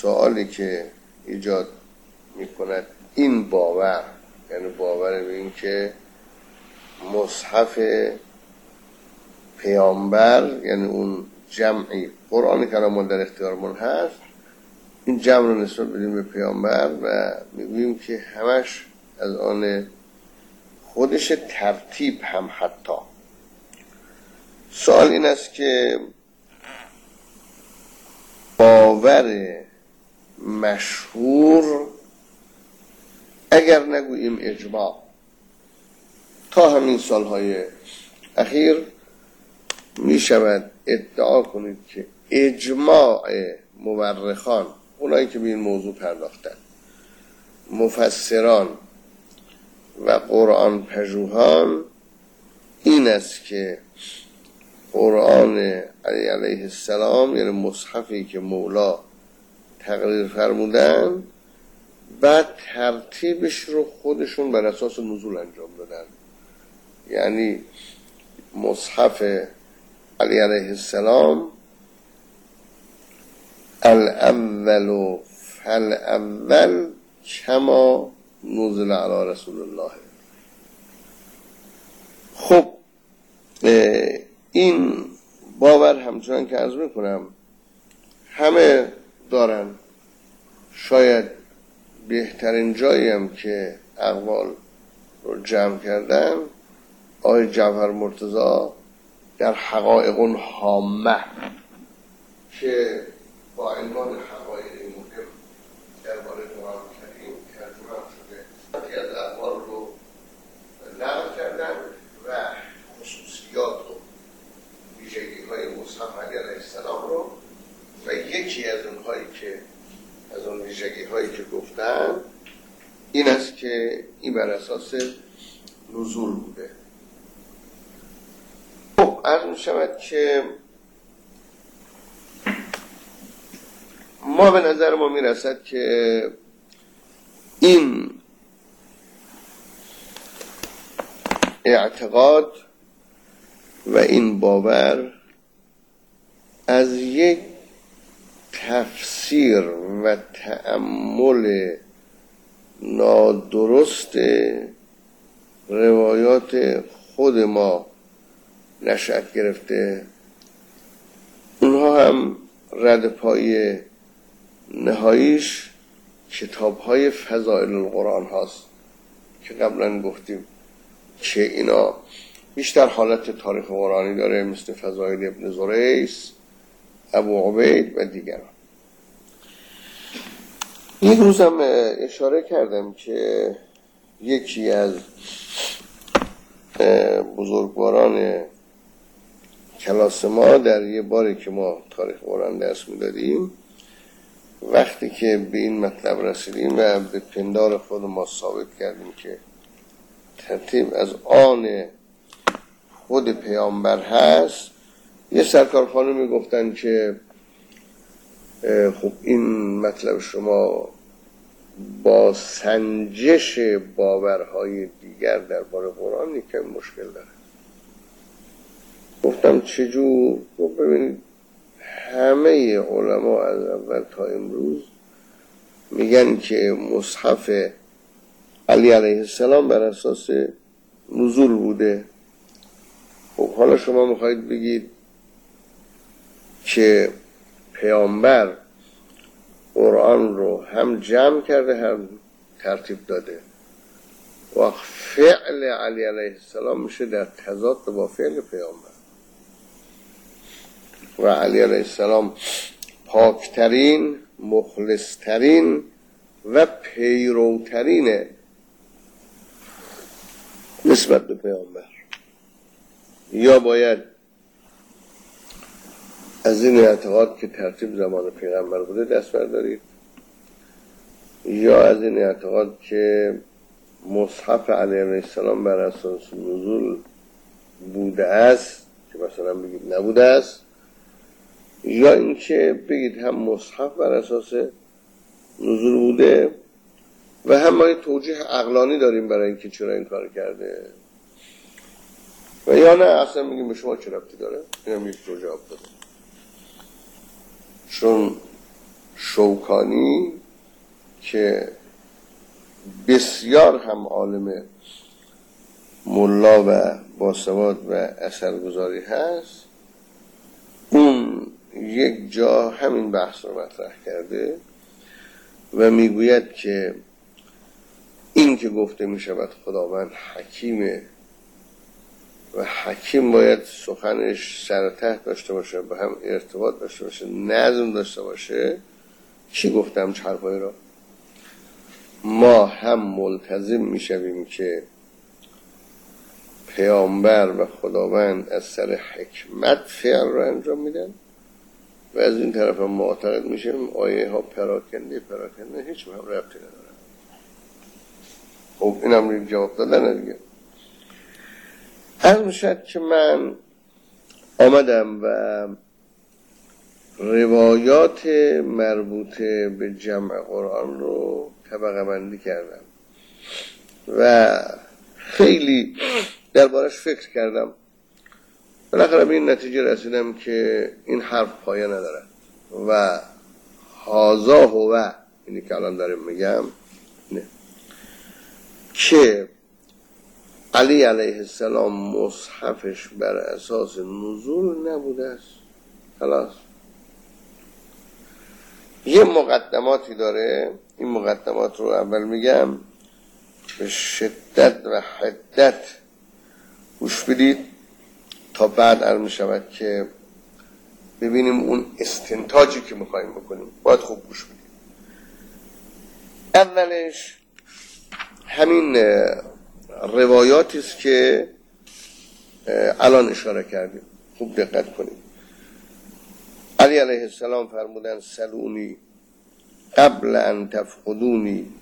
سوالی که ایجاد می‌کند این باور یعنی باور به این که مصحف پیامبر یعنی اون جمعی قرآن کلام در اختیارمون هست این جمع رو نسبت بدیم به پیامبر و می‌گوییم که همش از آن خودش ترتیب هم حتی. سوال این است که باور مشهور. اگر نگوییم اجماع. تا همین سالهای اخیر می شود ادعا کنید که اجماع مورخان اونایی که به این موضوع پرداختن مفسران و قرآن پژوهان این است که قرآن علی علیه السلام یعنی مصحفی که مولا تقریر فرمودن بعد ترتیبش رو خودشون بر اساس نزول انجام دادن. یعنی مصحف علی علیه السلام الاول فالاول کما نزل علی رسول الله. خب این باور همچنان که عرض می‌کنم همه دارن شاید بهترین جایی هم که اقوال رو جمع کردن آقای جعفر مرتضا در حقایق حامه که با عنوان حقایق مهم درباره قرآن کریم ترجمه شده از اقوال رو نقل کردن و خصوصیات و ویژگی های مصحف علی علیه السلام رو و یکی از اونهایی که از اون ویژگی هایی که گفتن این است که این بر اساس نزول بوده. خب عرض می شود که ما به نظر ما رسد که این اعتقاد و این باور از یک تفسیر و تأمل نادرست روایات خود ما نشأت گرفته. اونها هم رد پای نهاییش کتاب های فضائل القرآن هاست که قبلا گفتیم که اینا. بیشتر حالت تاریخ قرآنی داره مثل فضائل ابن زریس ابو عبید و دیگران. یک روزم اشاره کردم که یکی از بزرگواران کلاس ما در یه باری که ما تاریخ قرآن درس می‌دادیم وقتی که به این مطلب رسیدیم و به پندار خود ما ثابت کردیم که ترتیب از آن خود پیامبر هست یه سرکار خانمی گفتن که خب این مطلب شما با سنجش باورهای دیگر درباره قرآن یکم مشکل داره. گفتم چجور؟ گفت ببینید همه علما از اول تا امروز میگن که مصحف علی علیه السلام بر اساس نزول بوده. خب حالا شما می‌خواید بگید که پیامبر قرآن رو هم جمع کرده هم ترتیب داده. و فعل علی علیه السلام میشه در تضاد با فعل پیامبر. و علی علیه السلام پاکترین مخلصترین و پیروترین نسبت به پیامبر. یا باید از این اعتقاد که ترتیب زمان پیغمبر بوده دست بردارید. یا از این اعتقاد که مصحف علیه السلام بر اساس نزول بوده است که مثلا بگید نبوده است یا اینکه بگید هم مصحف بر اساس نزول بوده و هم ما توجیه عقلانی داریم برای اینکه چرا این کار کرده. و یا نه اصلا میگیم به شما چه ربطی داره؟ این هم یک جواب داده چون شوکانی که بسیار هم عالم ملا و باسواد و اثرگذاری هست اون یک جا همین بحث رو مطرح کرده و می‌گوید که این که گفته می شود خداوند حکیمه و حکیم باید سخنش سر تحت داشته باشه به هم ارتباط داشته باشه نظم داشته باشه. چی گفتم چرپایی را ما هم ملتزم می‌شویم که پیامبر و خداوند از سر حکمت فعل رو انجام میدن و از این طرف معتقد میشیم آیه ها پراکنده پراکنده هیچ هم ربطی نداره خب این هم جواب دادن دیگه. از می‌شد که من آمدم و روایات مربوط به جمع قرآن رو طبقه بندی کردم و خیلی دربارش فکر کردم بالاخره به این نتیجه رسیدم که این حرف پایه نداره و هازا هو اینی که الان داریم میگم نه. که علی علیه السلام مصحفش بر اساس نزول نبوده است. خلاص. یه مقدماتی داره. این مقدمات رو اول میگم. به شدت و حدت گوش بدید تا بعد می شود که ببینیم اون استنتاجی که می‌خوایم بکنیم. باید خوب گوش بدید. اولش همین روایاتی است که الان اشاره کردیم. خوب دقت کنیم. علی علیه السلام فرمودن سلونی قبل ان تفقدونی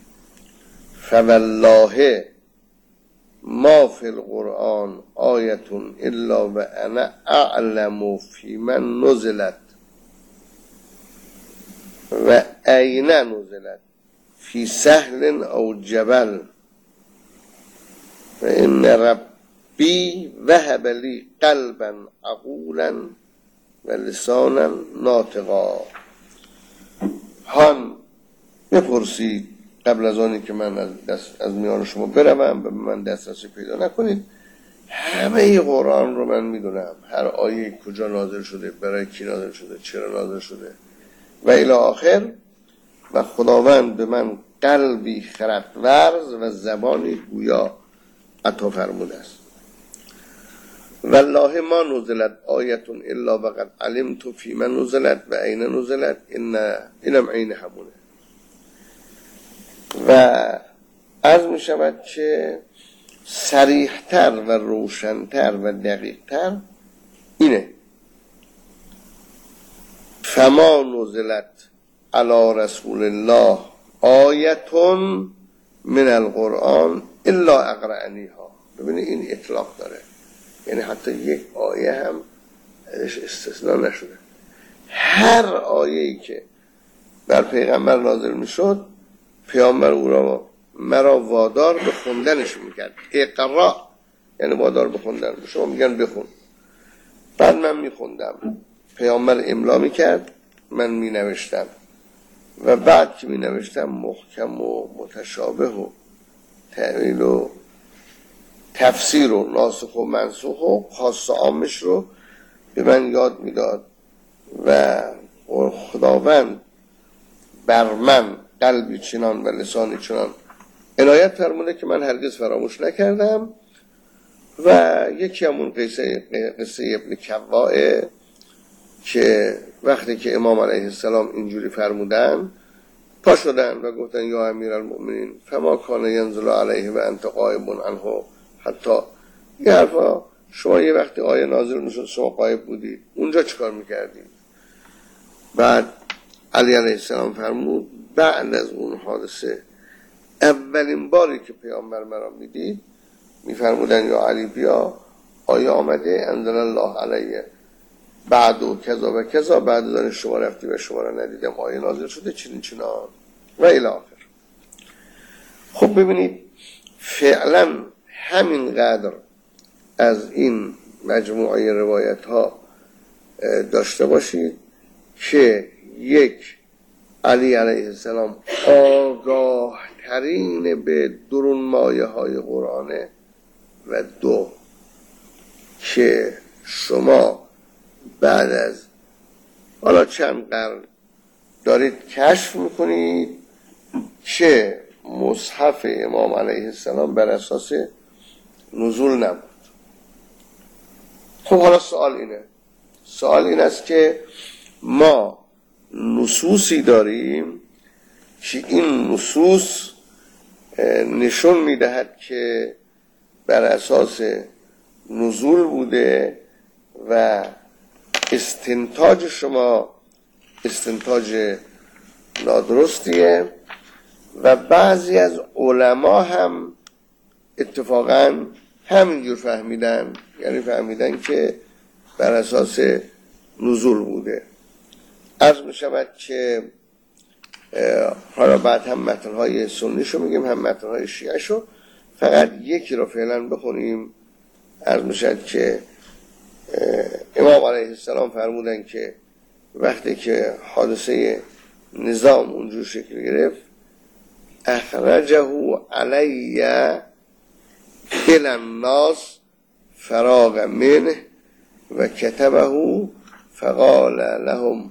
فوالله ما فی القرآن آیتون الا و انا اعلم فی من نزلت و این نزلت فی سهل او جبل. و این ربی وهب لی قلبا عقولا و لسانا ناطقا. هان بپرسید قبل از آنی که من از, دست از میان شما بروم به من دسترسی پیدا نکنید. همه قرآن رو من می‌دونم. هر آیه کجا نازل شده برای کی نازل شده چرا نازل شده. و الی آخر و خداوند به من قلبی خردورز و زبانی گویا عطا فرموده است. والله ما نزلت آیتون الا وقد علمت فی من نزلت و عین نزلت. این اینم عین همونه. و از می شود که سریحتر و روشنتر و دقیقتر اینه. فما نزلت علی رسول الله آیتون من القرآن الا اقرعنی ها ببینید این اطلاق داره. یعنی حتی یک آیه هم ازش استثناء نشده. هر آیه ای که بر پیغمبر نازل می‌شد پیامبر او را مرا وادار به خوندنش می‌کرد. اقرا یعنی وادار به خوندن. شما میگن بخون. بعد من میخوندم. پیامبر املا می‌کرد من مینوشتم. و بعد که مینوشتم محکم و متشابه و تعویل و تفسیر و ناسخ و منسوخ و خاص عامش رو به من یاد می‌داد و خداوند بر من قلبی چنان و لسانی چنان عنایت فرموده که من هرگز فراموش نکردم و یکی همون قصه, قصه ابن کواه که وقتی که امام علیه السلام اینجوری فرمودن پا شدن و گفتن یا امیر المؤمنین فما کان ینزل علیه و انت قائب عنه. حتی یه حرفا شما یه وقتی آیه نازل می‌شد شما قایب بودید اونجا چکار می‌کردید بعد علی علیه السلام فرمود بعد از اون حادثه اولین باری که پیامبر مرا می‌دید میفرمودن یا علی بیا آیا آمده؟ انزل الله علیه. بعد و کذا و کذا بعد از شما رفتی و شما را ندیدم آیه نازل شده چنین چنان. و الاخر خب ببینید فعلا همینقدر از این مجموعه روایت ها داشته باشید که یک علی علیه السلام آگاه ترین به درون مایه های قرآنه و دو که شما بعد از حالا چند قرن دارید کشف می‌کنید که مصحف امام علیه السلام بر اساس نزول نبود. خب حالا سوال اینه. سوال این است که ما نصوصی داریم که این نصوص نشون می‌دهد که بر اساس نزول بوده و استنتاج شما استنتاج نادرستیه و بعضی از علما هم اتفاقا همینجور فهمیدن یعنی فهمیدن که بر اساس نزول بوده. از می شود که حالا بعد هم متنهای سنیشو میگیم هم متنهای شیعشو فقط یکی رو فعلا بخونیم. از می که امام علیه السلام فرمودن که وقتی که حادثه نظام اونجور شکل گرفت اخرجه علی الى الناس فراغ منه و کتبه فقال لهم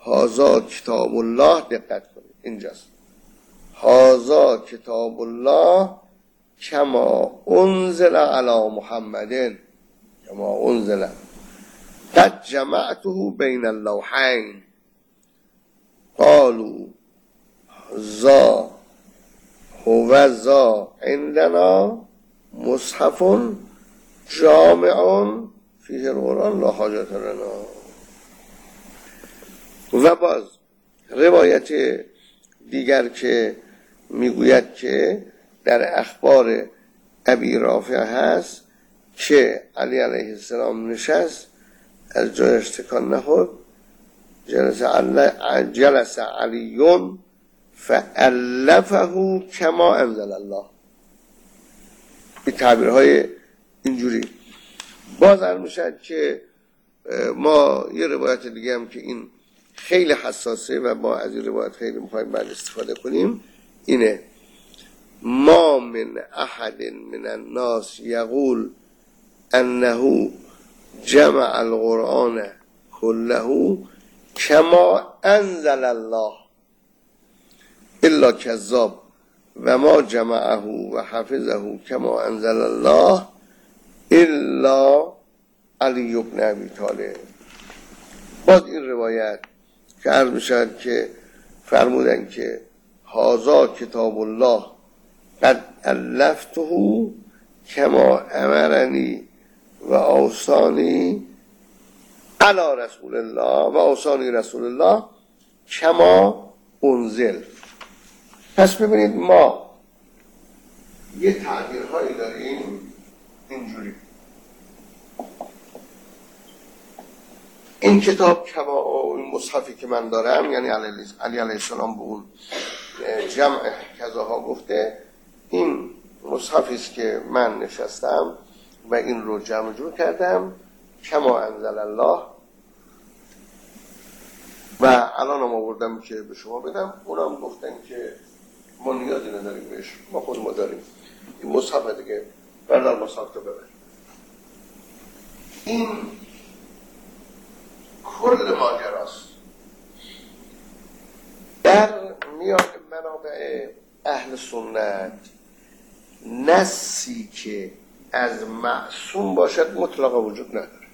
هازا کتاب الله دقت کنید اینجاست. هازا کتاب الله کما انزل علی محمد کما انزل قد جمعته بین اللوحین قالوا زا هو زا عندنا مصحف جامع فیه القرآن لا حاجت لنا. و باز روایت دیگر که می‌گوید که در اخبار ابی رافع هست که علی علیه السلام نشست از جایش تکان نخورد. جلس, جلس علیون فعلفه کما انزل الله. این تعبیرهای اینجوری. باز می‌شد که ما یه روایت دیگه هم که این خیلی حساسه و ما از این روایت خیلی می‌خوایم بعد استفاده کنیم اینه ما من احد من الناس یقول انه جمع القرآن كله کما انزل الله الا کذاب و ما جمعه و حفظه کما انزل الله الا علی ابن ابی طالب. باز این روایت که عرض می‌شد که فرمودن که هازا کتاب الله قد الفته کما امرنی و اوسانی علا رسول الله و اوسانی رسول الله کما انزل. پس ببینید ما یه تعبیرهایی داریم اینجوری. این کتاب کما این مصحفی که من دارم یعنی علی علیه السلام به اون جمع کذاها گفته این مصحفی است که من نشستم. و این رو جمع جور کردم. کما انزل الله. و الان هم آوردم که به شما بدم. اونم گفتن که ما نیازی نداریم بهش. ما خود ما داریم. این مصحف دیگه. بردار مصحف تو ببر. این کل ماجراست. در میان منابع اهل سنت نسی که از معصوم باشد مطلقا وجود نداره.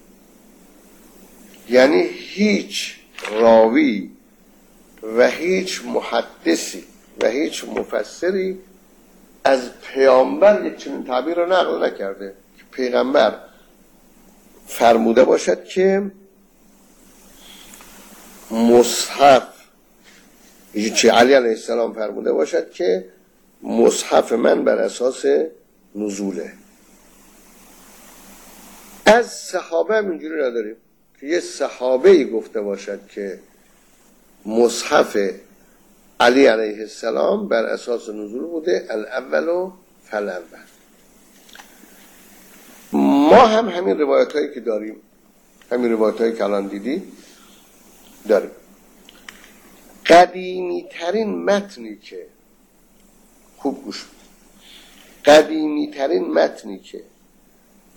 یعنی هیچ راوی و هیچ محدثی و هیچ مفسری از پیامبر یک چنین تعبیر رو نقل نکرده که پیغمبر فرموده باشد که مصحف چه علی علیه السلام فرموده باشد که مصحف من بر اساس نزوله. از صحابه هم اینجوری نداریم که یه صحابه ای گفته باشد که مصحف علی علیه السلام بر اساس نزول بوده الاول و فلاول ما هم همین روایت هایی که داریم همین روایت هایی که الان دیدی داریم. قدیمی ترین متنی که خوب گوش قدیمی ترین متنی که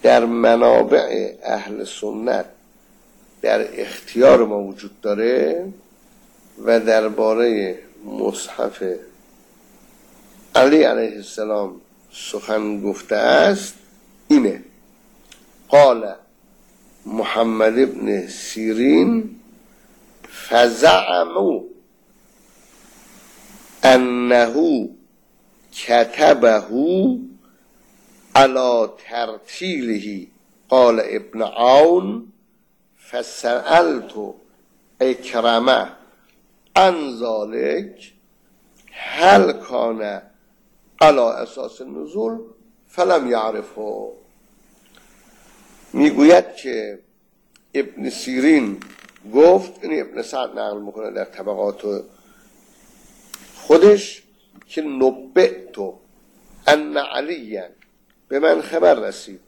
در منابع اهل سنت در اختیار ما وجود داره و درباره مصحف علی علیه السلام سخن گفته است اینه. قال محمد ابن سیرین فزعمو انه کتبه على ترتیله قال ابن عون فسألت اکرمه عن ذلك هل کان على اساس نزول؟ فلم یعرفه. می‌گوید که ابن سیرین گفت این ابن سعد نقل می‌کنه در طبقات خودش که نبعتو ان علی به من خبر رسید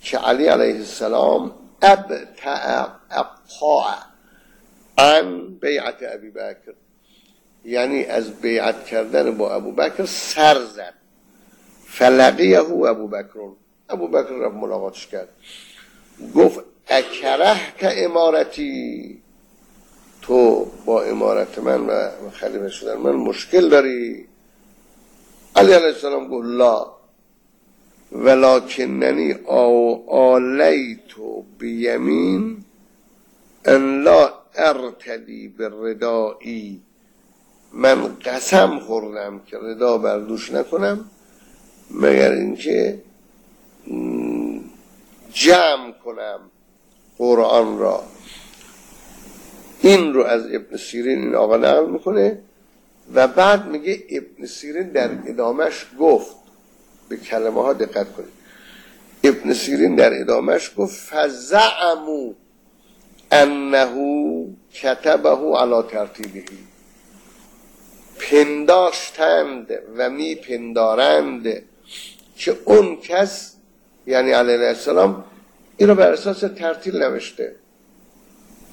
که علی علیه السلام ابتع اقطاع عن بیعت ابی بکر. یعنی از بیعت کردن با ابو بکر سر زد. فلقیه ابو بکر. ابو بکر را ملاقاتش کرد. گفت اکره که امارتی؟ تو با امارت من و خلیفه شدن من مشکل داری؟ علی علیه السلام گفت لا. ولکننی آلیت بیمین ان لا ارتدی ردایی من قسم خوردم که ردا بردوش نکنم مگر اینکه جمع کنم قرآن را. این رو از ابن سیرین این آقا نقل می‌کنه و بعد میگه ابن سیرین در ادامش گفت به کلمه ها دقت کنید. ابن سیرین در ادامش گفت فزعمو انه کتبه علی ترتیبهی. پنداشتند و میپندارند که اون کس یعنی علیه السلام این رو بر اساس ترتیل نوشته.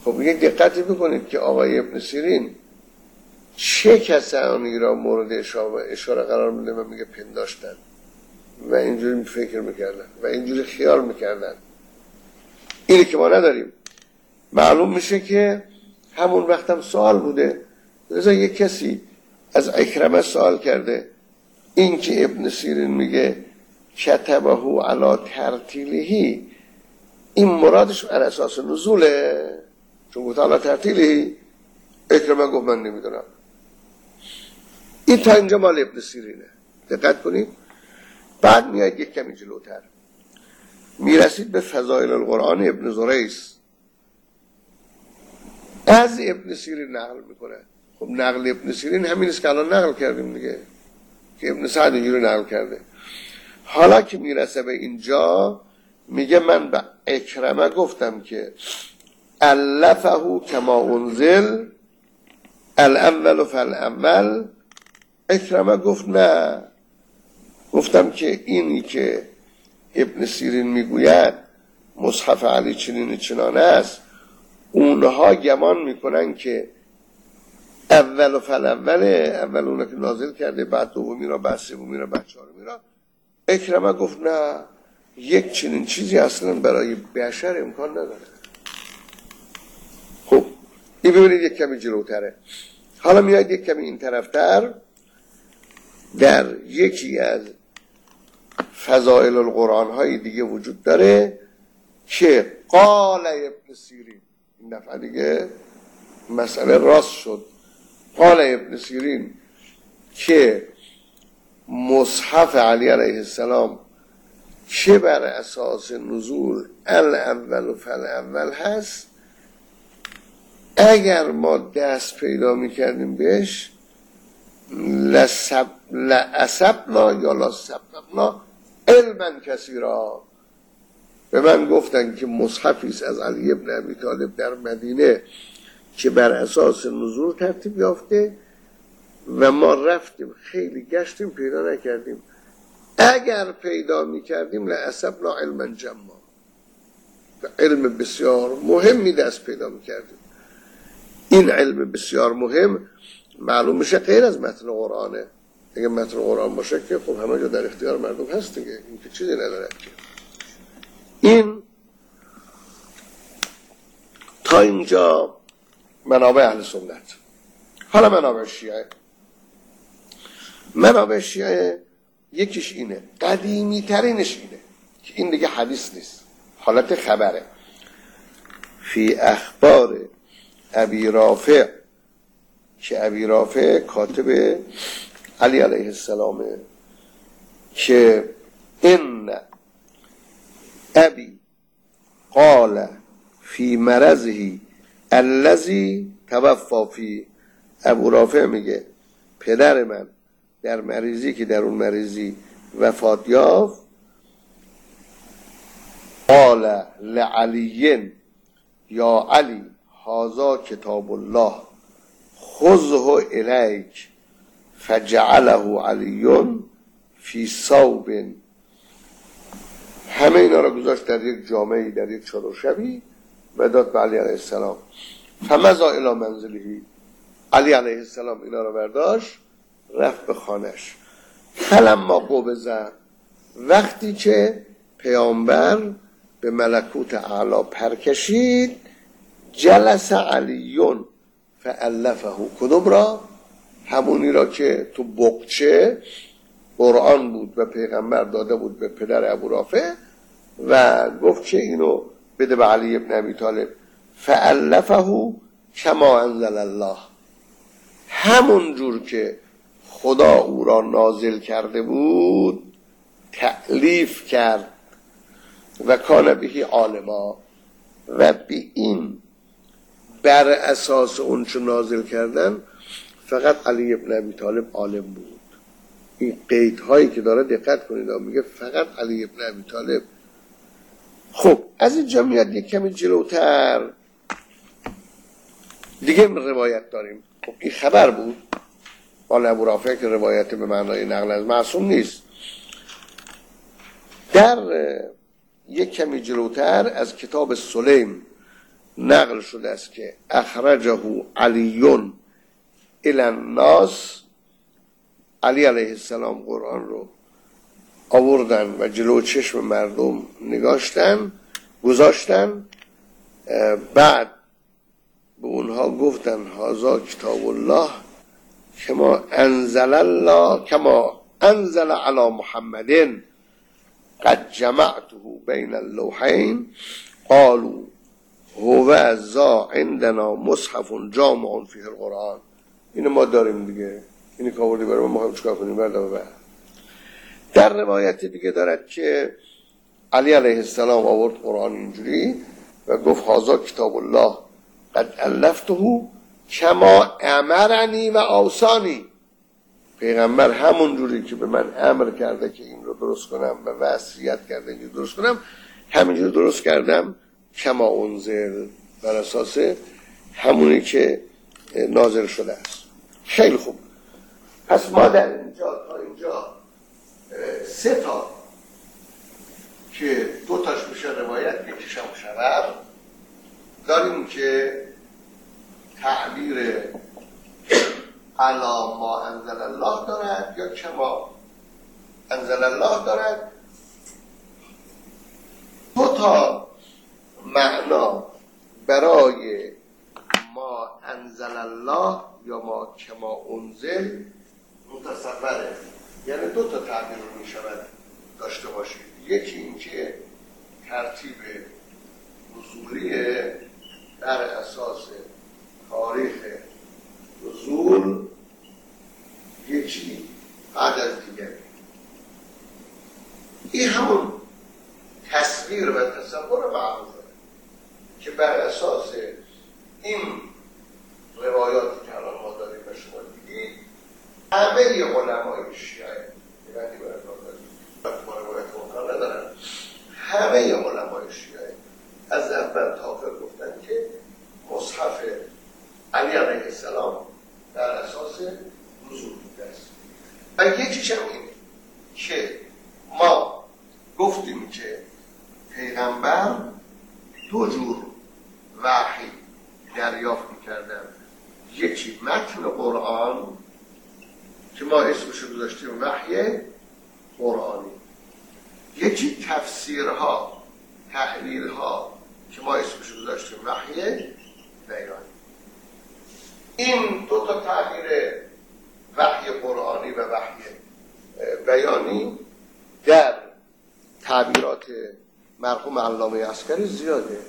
خب یک دقتی بکنید که آقای ابن سیرین چه کسانی را مورد اشاره قرار میده و میگه پنداشتن و اینجوری فکر می‌کردن و اینجوری خیال می‌کردن. اینی که ما نداریم. معلوم میشه که همون وقتم سوال بوده. لذا یک کسی از اکرمه سوال کرده این که ابن سیرین میگه کتبه علا ترتیلهی این مرادش بر اساس نزوله چون گفت علا ترتیلهی اکرمه گفت من نمی‌دونم. این تا اینجا مال ابن سیرینه. دقت کنید. بعد میاد یک کمی جلوتر. می‌رسید به فضایل القرآن ابن زریس. از ابن سیرین نقل می‌کنه. خب نقل ابن سیرین همین است که الان نقل کردیم دیگه که ابن سعد اینجوری نقل کرده. حالا که می‌رسه به اینجا میگه من به اکرمه گفتم که الفه کما انزل الاول فالاول اکرمه گفت نه. گفتم که اینی که ابن سیرین می‌گوید مصحف علی چنین چنانه است اونها گمان می‌کنن که اول و فل اوله اول اونه که نازل کرده بعد دومی را بعد سومی را بعد چهارمی را. اکرمه گفت نه یک چنین چیزی اصلا برای بشر امکان نداره. خب این ببینید یک کمی جلوتره. حالا میاد یک کمی این طرفتر. در یکی از فضائل القرآن های دیگه وجود داره که قال ابن سیرین. این دفعه دیگه مسئله راست شد. قال ابن سیرین که مصحف علی علیه السلام چه بر اساس نزول الاول و فل اول هست؟ اگر ما دست پیدا می‌کردیم بهش لسبنا یا لسبنا علما کسی را به من گفتن که مصحفی از علی ابن ابی طالب در مدینه که بر اساس نزول ترتیب یافته و ما رفتیم خیلی گشتیم پیدا نکردیم. اگر پیدا می‌کردیم لعصبنا علما جمع علم بسیار مهمی دست پیدا می‌کردیم. این علم بسیار مهم معلوم میشه غیر از متن قرآنه. اگه متن قرآن باشه که خب همه جا در اختیار مردم هست دیگه. این که چیزی نداره. این تا اینجا منابع اهل سنت. حالا منابع شیعه. منابع شیعه یکیش اینه. قدیمی ترینش اینه که این دیگه حدیث نیست. حالت خبره. فی اخبار ابی رافع. که ابی رافع کاتب علی علیه السلامه که این ابی قال فی مرضهی الذی توفا فی ابو رافع میگه پدر من در مریضی که در اون مریضی وفات یافت قال لعلی یا علی هازا کتاب الله خذه الیک. فجعله علیون فی صوب. همه اینا را گذاشت در یک جامعه در یک شبی و داد به علی علیه السلام. فمزا الى منزلهی علی علیه السلام اینا را برداشت رفت به خانش ما قبزه وقتی که پیامبر به ملکوت اعلا پرکشید جلس علیون فعلفه کدوم را؟ همونی را که تو بقچه قرآن بود و پیغمبر داده بود به پدر ابو رافع و گفت که اینو بده به علی ابن ابی طالب. فعلفه کما انزل الله. همون جور که خدا او را نازل کرده بود تعلیف کرد و کان بهی عالما و به این بر اساس اون چه نازل کردن فقط علی ابن ابی طالب عالم بود. این قید هایی که داره دقت کنید میگه فقط علی ابن ابی طالب. خب از این جمعیت یک کمی جلوتر. دیگه روایت داریم. خب این خبر بود. قال ابو رافع که روایت به معنای نقل از معصوم نیست. در یک کمی جلوتر از کتاب سلیم نقل شده است که اخرجه علیون الناس علی علیه السلام قرآن رو آوردن و جلو چشم مردم نگاشتن گذاشتن بعد به اونها گفتن هازا کتاب الله کما انزل الله کما انزل علی محمدین قد جمعته بین اللوحین. قالوا هو زا عندنا مصحف جامع فیه القرآن. اینو ما داریم دیگه. اینی که آوردی برای ما چکار کنیم؟ برده در روایت دیگه دارد که علی علیه السلام آورد قرآن اینجوری و گفت هازا کتاب الله قد الفته کما امرنی و آسانی پیغمبر همون جوری که به من امر کرده که این رو درست کنم و وصیت کرده که درست کنم همینجور درست کردم. کما اونزل بر اساس همونی که نازل شده است. خیلی خوب. پس ما در اینجا تا اینجا سه تا که دو تاش میشه روایت یکیش هم خبر داریم که تعبیر علا ما انزل الله دارد یا کما انزل الله دارد. دو تا معنا برای ما انزل الله یا ما کما انزل متصوره یعنی دو تا تعبیر رو می شود داشته باشید. یکی اینکه ترتیب نزولی در اساس تاریخ نزول یکی بعد از دیگری این همون تصویر و تصور معروفه که بر اساس این روایاتی که الان ما داریم به شما دیدید همه علمای شیعه یعنی ما روایت مطلع ندارن همه علمای شیعه از اول تا آخر گفتن که مصحف علی علیه السلام در اساس نزول بوده است و یکیش هم این که ما گفتیم که پیغمبر دو جور وحی دریافت می‌کردن یکی متن قرآن که ما اسمش رو گذاشتیم وحی قرآنی یکی تفسیرها تحلیلها که ما اسمش رو گذاشتیم وحی بیانی این دو تا تغییر وحی قرآنی و وحی بیانی در تعبیرات مرحوم علامه اسکری زیاده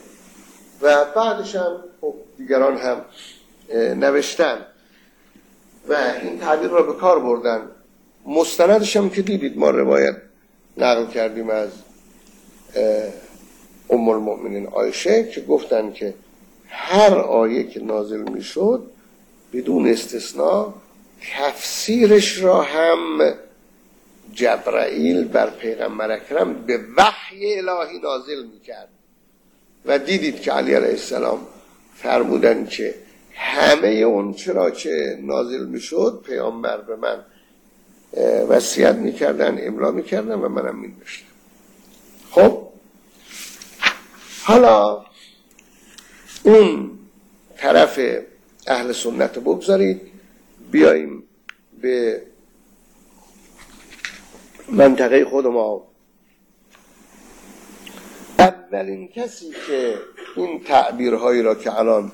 و بعدش هم خب دیگران هم نوشتن و این تعبیر را به کار بردن. مستندش هم که دیدید ما روایت نقل کردیم از ام المؤمنین آیشه که گفتن که هر آیه که نازل می‌شد بدون استثناء تفسیرش را هم جبرائیل بر پیغمبر اکرم به وحی الهی نازل می‌کرد. و دیدید که علی علیه السلام فرمودن که همه اون چرا که نازل می‌شد پیامبر به من وصیت می‌کردن املا می‌کردن و منم مینوشتم. خب؟ حالا اون طرف اهل سنت بگذارید بیاییم به منطقه خود ما اولین کسی که این تعبیرهایی را که الان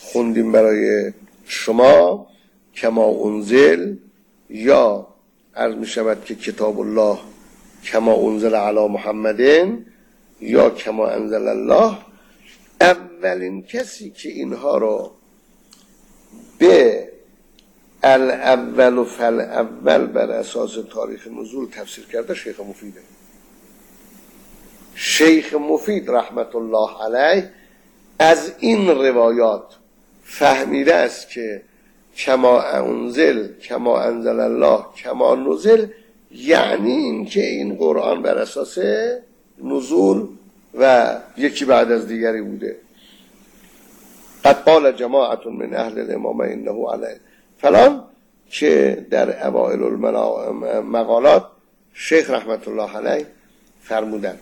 خوندیم برای شما کما انزل یا عرض می شود که کتاب الله کما انزل علی محمدین یا کما انزل الله اولین کسی که اینها رو به الاول و فل اول بر اساس تاریخ نزول تفسیر کرده شیخ مفیده. شیخ مفید رحمت الله علیه از این روایات فهمیده است که کما انزل کما انزل الله کما نزل یعنی اینکه این قرآن بر اساس نزول و یکی بعد از دیگری بوده. قد قال جماعت من اهل الامامه انه علیه. فلان که در اوائل المقالات شیخ رحمت الله علیه فرمودن.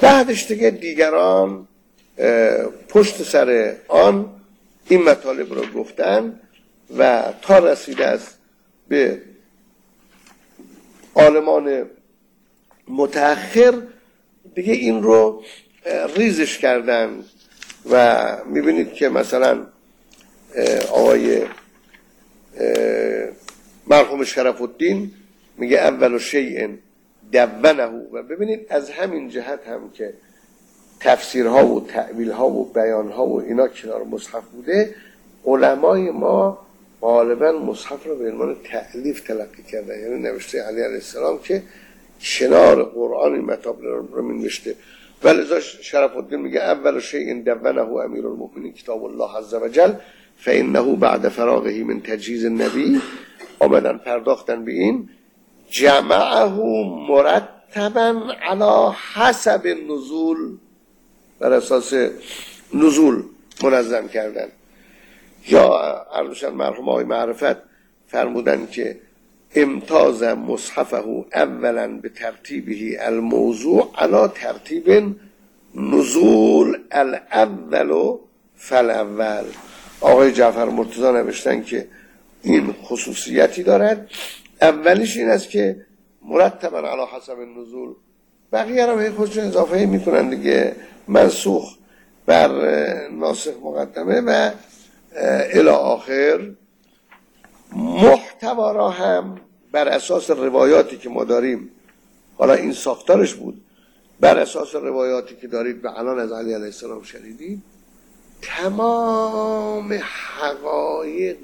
بعدش دیگه دیگران پشت سر آن این مطالب رو گفتن و تا رسیده است به آلمان متأخر دیگه این رو ریزش کردن و می‌بینید که مثلا آقای مرحوم شرف الدین میگه اول شیء دونه و ببینید از همین جهت هم که تفسیرها و تعویلها و بیانها و اینا کنار مصحف بوده علمای ما غالبا مصحف رو به عنوان تعلیف تلقی کردن. یعنی نوشته علی علیه السلام که کنار قرآن این مطاب رو می نوشته ولذا شرف الدین میگه اول شیء دونه امیر المؤمنین کتاب الله عز وجل فانه بعد فراغه من تجهیز النبی. آمدن پرداختن به این. جمعه مرتبا على حسب نزول بر اساس نزول منظم کردن. یا عرضشان مرحوم های معرفت فرمودن که امتاز مصحفه اولا به ترتیبه الموضوع علا ترتیب نزول الاول فالاول. آقای جعفر مرتضا نوشتن که این خصوصیتی دارد اولیش این است که مرتبا علا حسب نزول بقیه رو خودشون اضافه می‌کنن دیگه. منسوخ بر ناسخ مقدمه و الى آخر. محتوا را هم بر اساس روایاتی که ما داریم حالا این ساختارش بود بر اساس روایاتی که دارید به الان از علی علیه السلام شنیدید تمام حقایق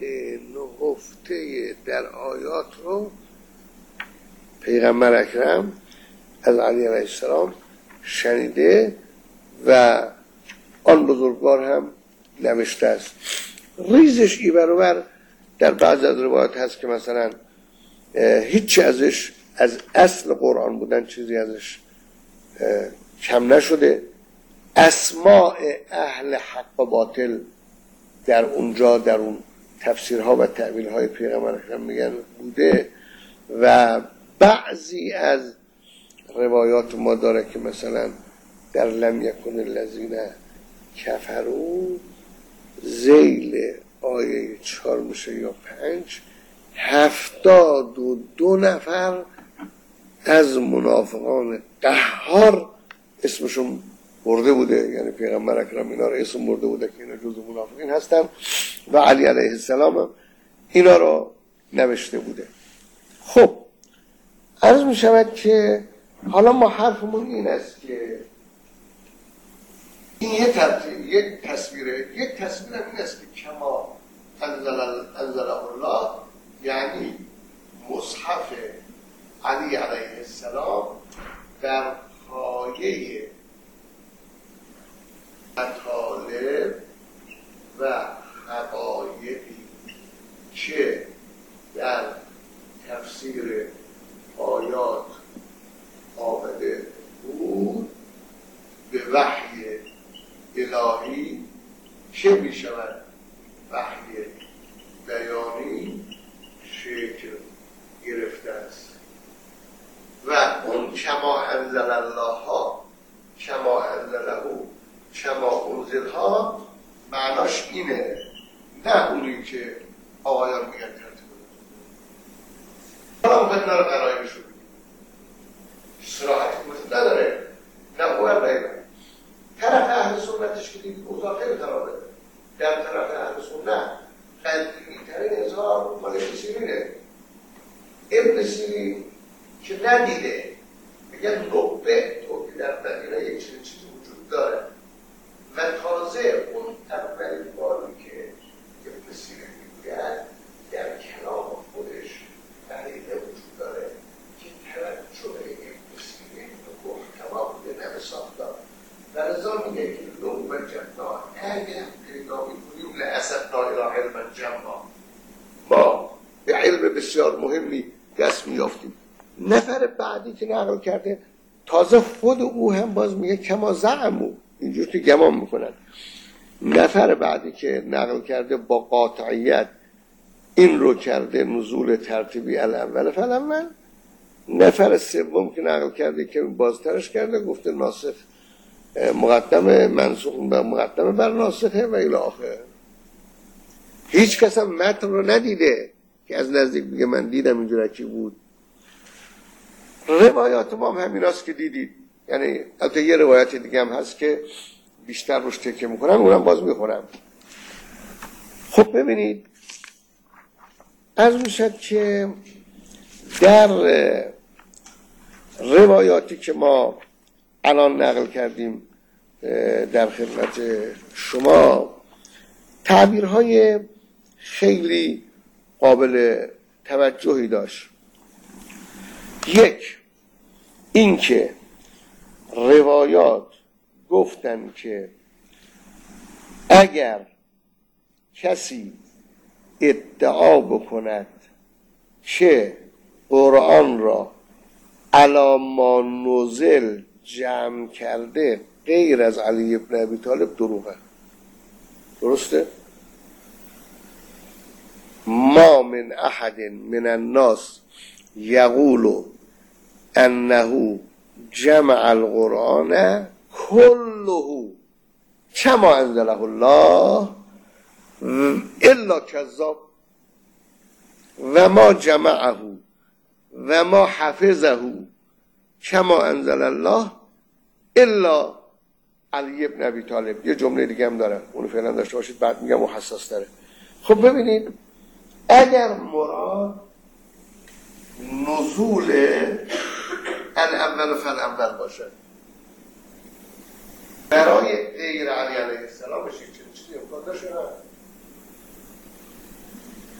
نهفته در آیات رو پیغمبر اکرم از علی علیه السلام شنیده و آن بزرگوار هم نوشته است. ریزش ای برابر در بعض از روایات هست که مثلا هیچی ازش از اصل قرآن بودن چیزی ازش کم نشده. اسماع اهل حق و باطل در اونجا در اون تفسیرها و تعبیرهای پیغمبر میگن بوده و بعضی از روایات ما داره که مثلا در لم یکن الذین کفرو زیل آیه چهار میشه یا پنج هفتاد و دو نفر از منافقان قهار اسمشون برده بوده یعنی پیغمبر اکرم اینا رو اسم برده بوده که اینا جز منافقین هستن و علی علیه السلام هم اینا رو نوشته بوده. خب عرض می شود که حالا ما حرفمون این است که این یه یک تصویره یک تصویر این است که کما انزل, انزل الله یعنی مصحف علی علیه السلام در پایه مطالب و حقایقی که در تفسیر آیات آمده بود به وحی الهی چه می شود وحی بیانی شکل گرفته است و اون کما انزل الله ها کما انزله کما انزل ها معناش اینه نه اونی که آقایان میگن ترتیب حالا اون رو قرائبش رو سراحتی مثل نداره نه او هم طرف اهل سنتش که دید اوضاع خیلی خرابه در طرف اهل سنت قدیمی ترین اظهار مال ابن سیرینه ابن سیرین که ندیده میگن نقبه تو که در مدینه یک چیزی وجود داره و تازه اون اولین باری که ابن سیرین می‌گوید در کلام خودش دلیل وجود داره که توجه ابن سیرین به محتوا بوده نه ساختار و رضا میگه که لو و جنا اگر پیدا می‌کنیم لعصدنا الى علم جمع ما به علم بسیار مهمی دست میافتیم نفر بعدی که نقل کرده. تازه خود او هم باز میگه کما زعمو اینجور که گمان می‌کنن. نفر بعدی که نقل کرده با قاطعیت این رو کرده نزول ترتیبی الاول فالاول نفر سوم که نقل کرده که بازترش کرده گفته ناسخ مقدم منسوخ مقدم بر ناسخه و الی آخر. هیچ کس هم متن رو ندیده که از نزدیک بگه من دیدم اینجور چی بود. روایات ما هم همین که دیدید. یعنی البته یه روایت دیگه هم هست که بیشتر روش تکه می‌کنن اونم باز می‌خورم خب ببینید از می‌شد که در روایاتی که ما الان نقل کردیم در خدمت شما تعبیرهای خیلی قابل توجهی داشت. یک اینکه روایات گفتن که اگر کسی ادعا بکند که قرآن را علاما نزل جمع کرده غیر از علی ابن ابی طالب دروغه درسته؟ ما من احد من الناس یقول انه جمع القرآن كله. كما انزله الله الا کذاب. و ما جمعه و ما حفظه. کما انزل الله الا علی ابن ابی طالب. یه جمله دیگه هم داره. اونو فعلا داشته باشید بعد میگم و داره خب ببینید اگر مراد نزول اول فل اول باشه. برای غیر علی علیه السلام بشه چه چیزی؟ امکان داشته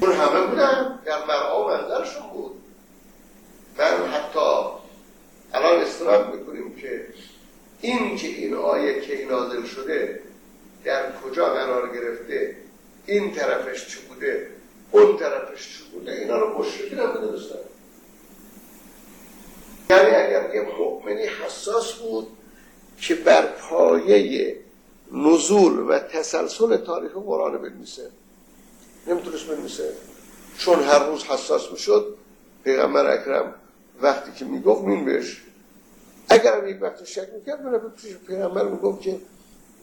اون همه بودن. در مرعا منظرشون بود. من حتی الان استراب می‌کنیم که این که این آیه که نازل شده در کجا قرار گرفته این طرفش چه بوده اون طرفش چه بوده اینا رو مشرکی نبوده دوستان یعنی اگر یه مؤمنی حساس بود که بر پایه نزول و تسلسل تاریخ قرآن بنویسه. نمی‌تونست بنویسه. چون هر روز حساس می‌شد پیغمبر اکرم وقتی که می‌گفت مین بهش. اگر یک وقت شک می‌کرد من پیش پیغمبر می‌گفت که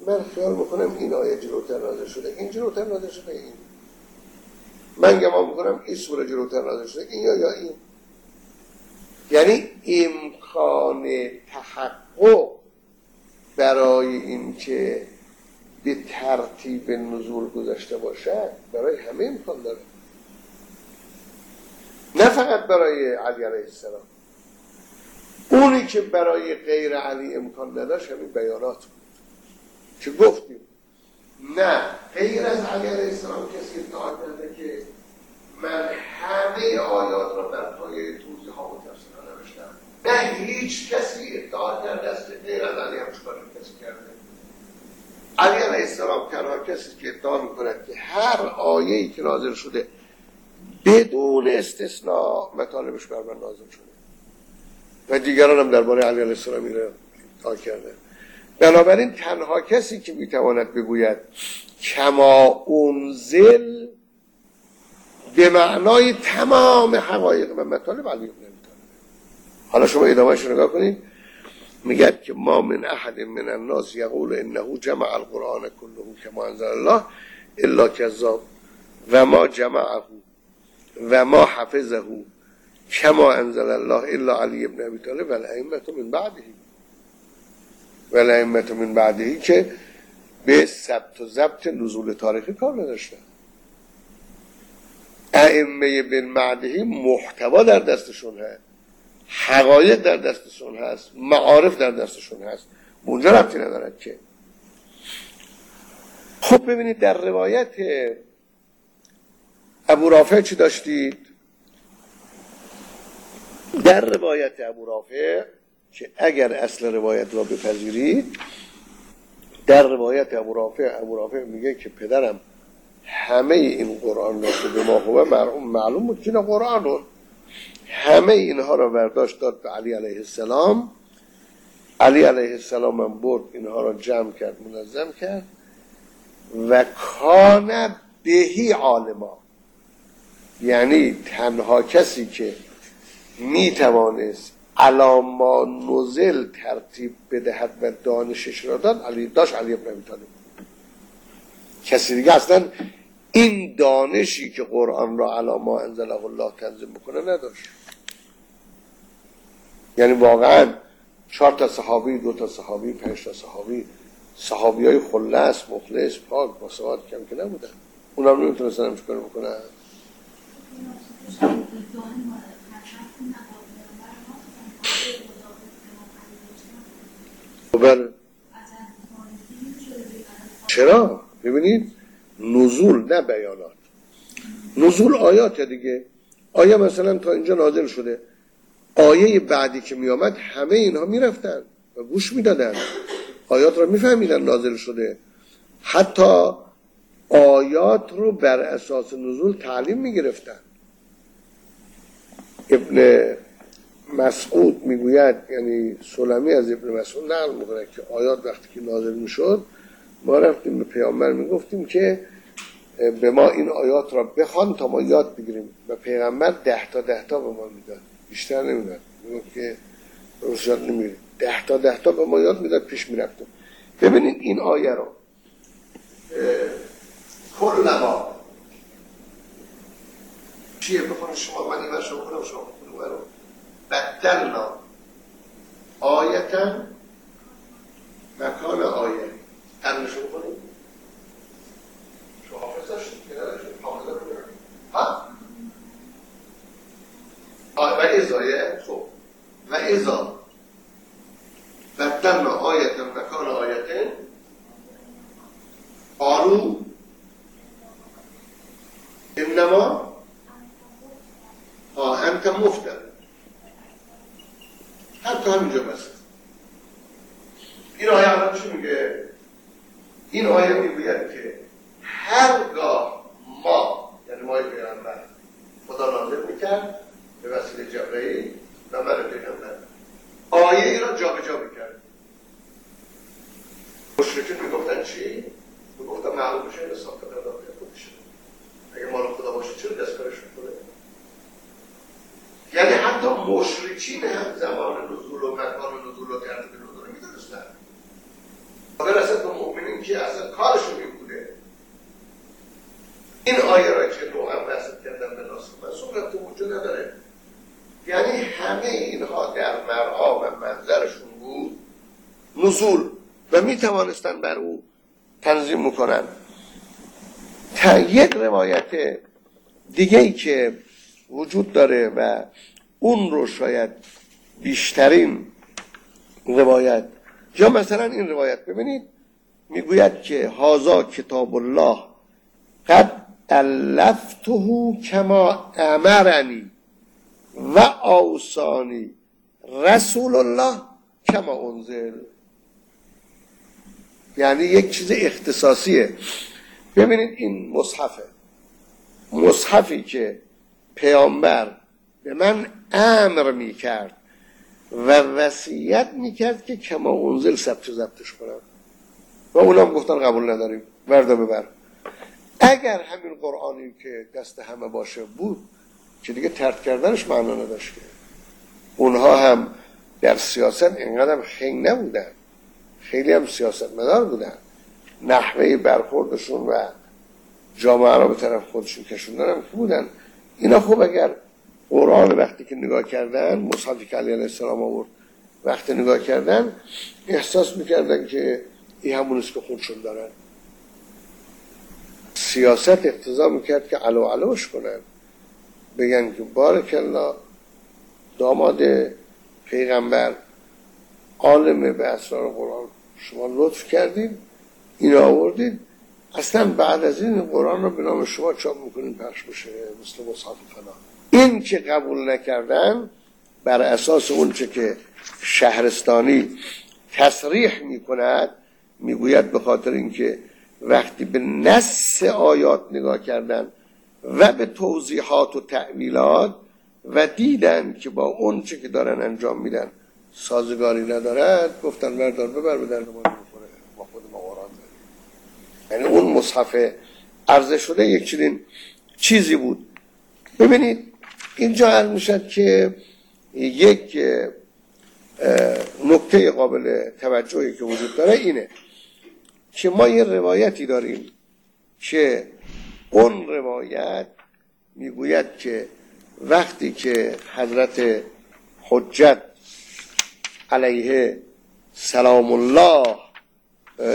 من خیال می‌کنم این آیه جلوتر نازل شده. این جلوتر نازل شده این؟ من گمان می‌کنم این سوره جلوتر نازل شده. این یا یا این؟ یعنی امکان تحقق برای اینکه به ترتیب نزول گذاشته باشد برای همه امکان داره. نه فقط برای علی علیه السلام. اونی که برای غیر علی امکان نداشت همین بیانات بود. که گفتیم؟ نه غیر از علی علیه السلام کسی ادعا کرده که من همه آیات را در پایه توضیح ها نه هیچ کسی کرده است که غیر از علی هم کسی کرده. علی علیه السلام تنها کسی که ادعا می‌کند که هر آیه ای که نازل شده بدون استثناء مطالبش بر من نازل شده. و دیگران هم درباره علی علیه السلام این ادعا کرده. بنابراین تنها کسی که می‌تواند بگوید کما انزل به معنای تمام حقایق و مطالب علی حالا شما ادامهش نگاه کنید میگد که ما من احد من الناس یقول انه جمع القرآن کله کما انزل الله الا کذاب. و ما جمعه و ما حفظه کما انزل الله الا علی ابن ابی طالب و الائمه من بعده. و الائمه من بعده که به ثبت و ضبط نزول تاریخی کار نداشتن. ائمه بن معدهی محتوا در دستشون هست. حقایق در دستشون هست معارف در دستشون هست. اونجا ربطی ندارد که. خب ببینید در روایت ابو رافع چی داشتید؟ در روایت ابو رافع که اگر اصل روایت را بپذیرید در روایت ابو رافع ابو رافع میگه که پدرم همه این قرآن را که به ما خوبه معلوم بود که قرآن همه اینها را برداشت داد به علی علیه السلام. علی علیه السلام هم برد اینها را جمع کرد منظم کرد. و کان بهی عالما. یعنی تنها کسی که می توانست علاما نزل ترتیب بدهد و دانشش را داد علی داشت علی ابن ابی طالب. کسی دیگه اصلا این دانشی که قرآن را علاما انزله الله تنظیم بکنه نداشت. یعنی واقعا چهار تا صحابی دو تا صحابی پنج تا صحابی صحابی های خلص مخلص پاک با کم که نبودن. اونا رو نمی‌تونستن همش کار بکنن. بله. چرا؟ ببینید نزول نه بیانات. نزول آیات دیگه. آیا مثلا تا اینجا نازل شده؟ آیه بعدی که میآمد همه اینها می‌رفتن و گوش می‌دادن. آیات را میفهمیدن نازل شده. حتی آیات رو بر اساس نزول تعلیم می‌گرفتن. ابن مسعود می‌گوید یعنی سلمی از ابن مسعود نقل می‌کنه که آیات وقتی که نازل می‌شد ما رفتیم به پیامبر می‌گفتیم که به ما این آیات را بخوان تا ما یاد بگیریم. و پیغمبر ده تا ده تا به ما می‌داد. بیشتر می‌گفت که روز یاد نمی‌گیریم ده تا ده تا به ما یاد می‌داد پیش می‌رفتیم. ببینید این آیه رو. کل چیه؟ بخونه شما من این شما بخونم شما بخونه رو بدلنا آیتا مکان آیه ترمشو بخونیم شما حافظ داشتید که نداشتید حافظ رو ها و ازایه خب و ازا بدلنا آیت مکان آیت قالو انما ها انت مفتر حتی همینجا بس این آیه الان چی میگه این آیه می‌گوید که هرگاه ما یعنی ما پیغمبر خدا نازل می‌کرد به وسیله جبرئیل و من پیغمبر آیه ای را جابجا جا می‌کرد مشرکین می‌گفتن چی؟ می‌گفتن معلوم بشه به ساخت داخل خودش اگه مال خدا باشه چرا دستکارش می‌کنه یعنی حتی مشرکین هم زمان نزول و مکان نزول و ترتیب نزول رو می‌دونستن برسد به مؤمنین که اصلا کارشون این بوده این آیه را که نوعا بحث صورت وجود نداره یعنی همه اینها در مرعا و منظرشون بود نزول و می توانستن بر او تنظیم می‌کنن یک روایت دیگه ای که وجود داره و اون رو شاید بیشترین روایت یا مثلا این روایت ببینید می‌گوید که هازا کتاب الله قد الفته کما امرنی و اوسانی رسول الله کما انزل. یعنی یک چیز اختصاصیه. ببینید این مصحفه. مصحفی که پیامبر به من امر می‌کرد و وصیت می‌کرد که کما انزل ثبت و ضبطش کنم. و اونم گفتن قبول نداریم. ورده ببر. اگر همین قرآنی که دست همه باشه بود که دیگه ترک کردنش معنا نداشت که. اونها هم در سیاست اینقدر خیلی نبودن. خیلی هم سیاست مدار بودن. نحوه برخوردشون و جامعه را به طرف خودشون کشوندن هم بودن. اینا خوب اگر قرآن وقتی که نگاه کردن مصحفی که علیه السلام آورد. وقتی نگاه کردن احساس می‌کردن که این همونست که خودشون دارن. سیاست اقتضا می‌کرد که علو علوش کنن. بگن که بارک الله داماد پیغمبر عالم به اسرار قرآن شما لطف کردید این آوردید اصلا بعد از این قرآن رو به نام شما چاپ می‌کنین پخش بشه مثل مصحف فلان. این که قبول نکردن بر اساس اونچه که شهرستانی تصریح می‌کند می‌گوید به خاطر اینکه وقتی به نص آیات نگاه کردن و به توضیحات و تعویلات و دیدن که با اون چه که دارن انجام میدن سازگاری ندارد گفتن مردان ببر به درد ما ما خود ما قرآن یعنی اون مصحف عرضه شده یک چنین چیزی بود. ببینید اینجا عرض می‌شد که یک نکته قابل توجهی که وجود داره اینه که ما یه روایتی داریم که اون روایت می‌گوید که وقتی که حضرت حجت علیه سلام الله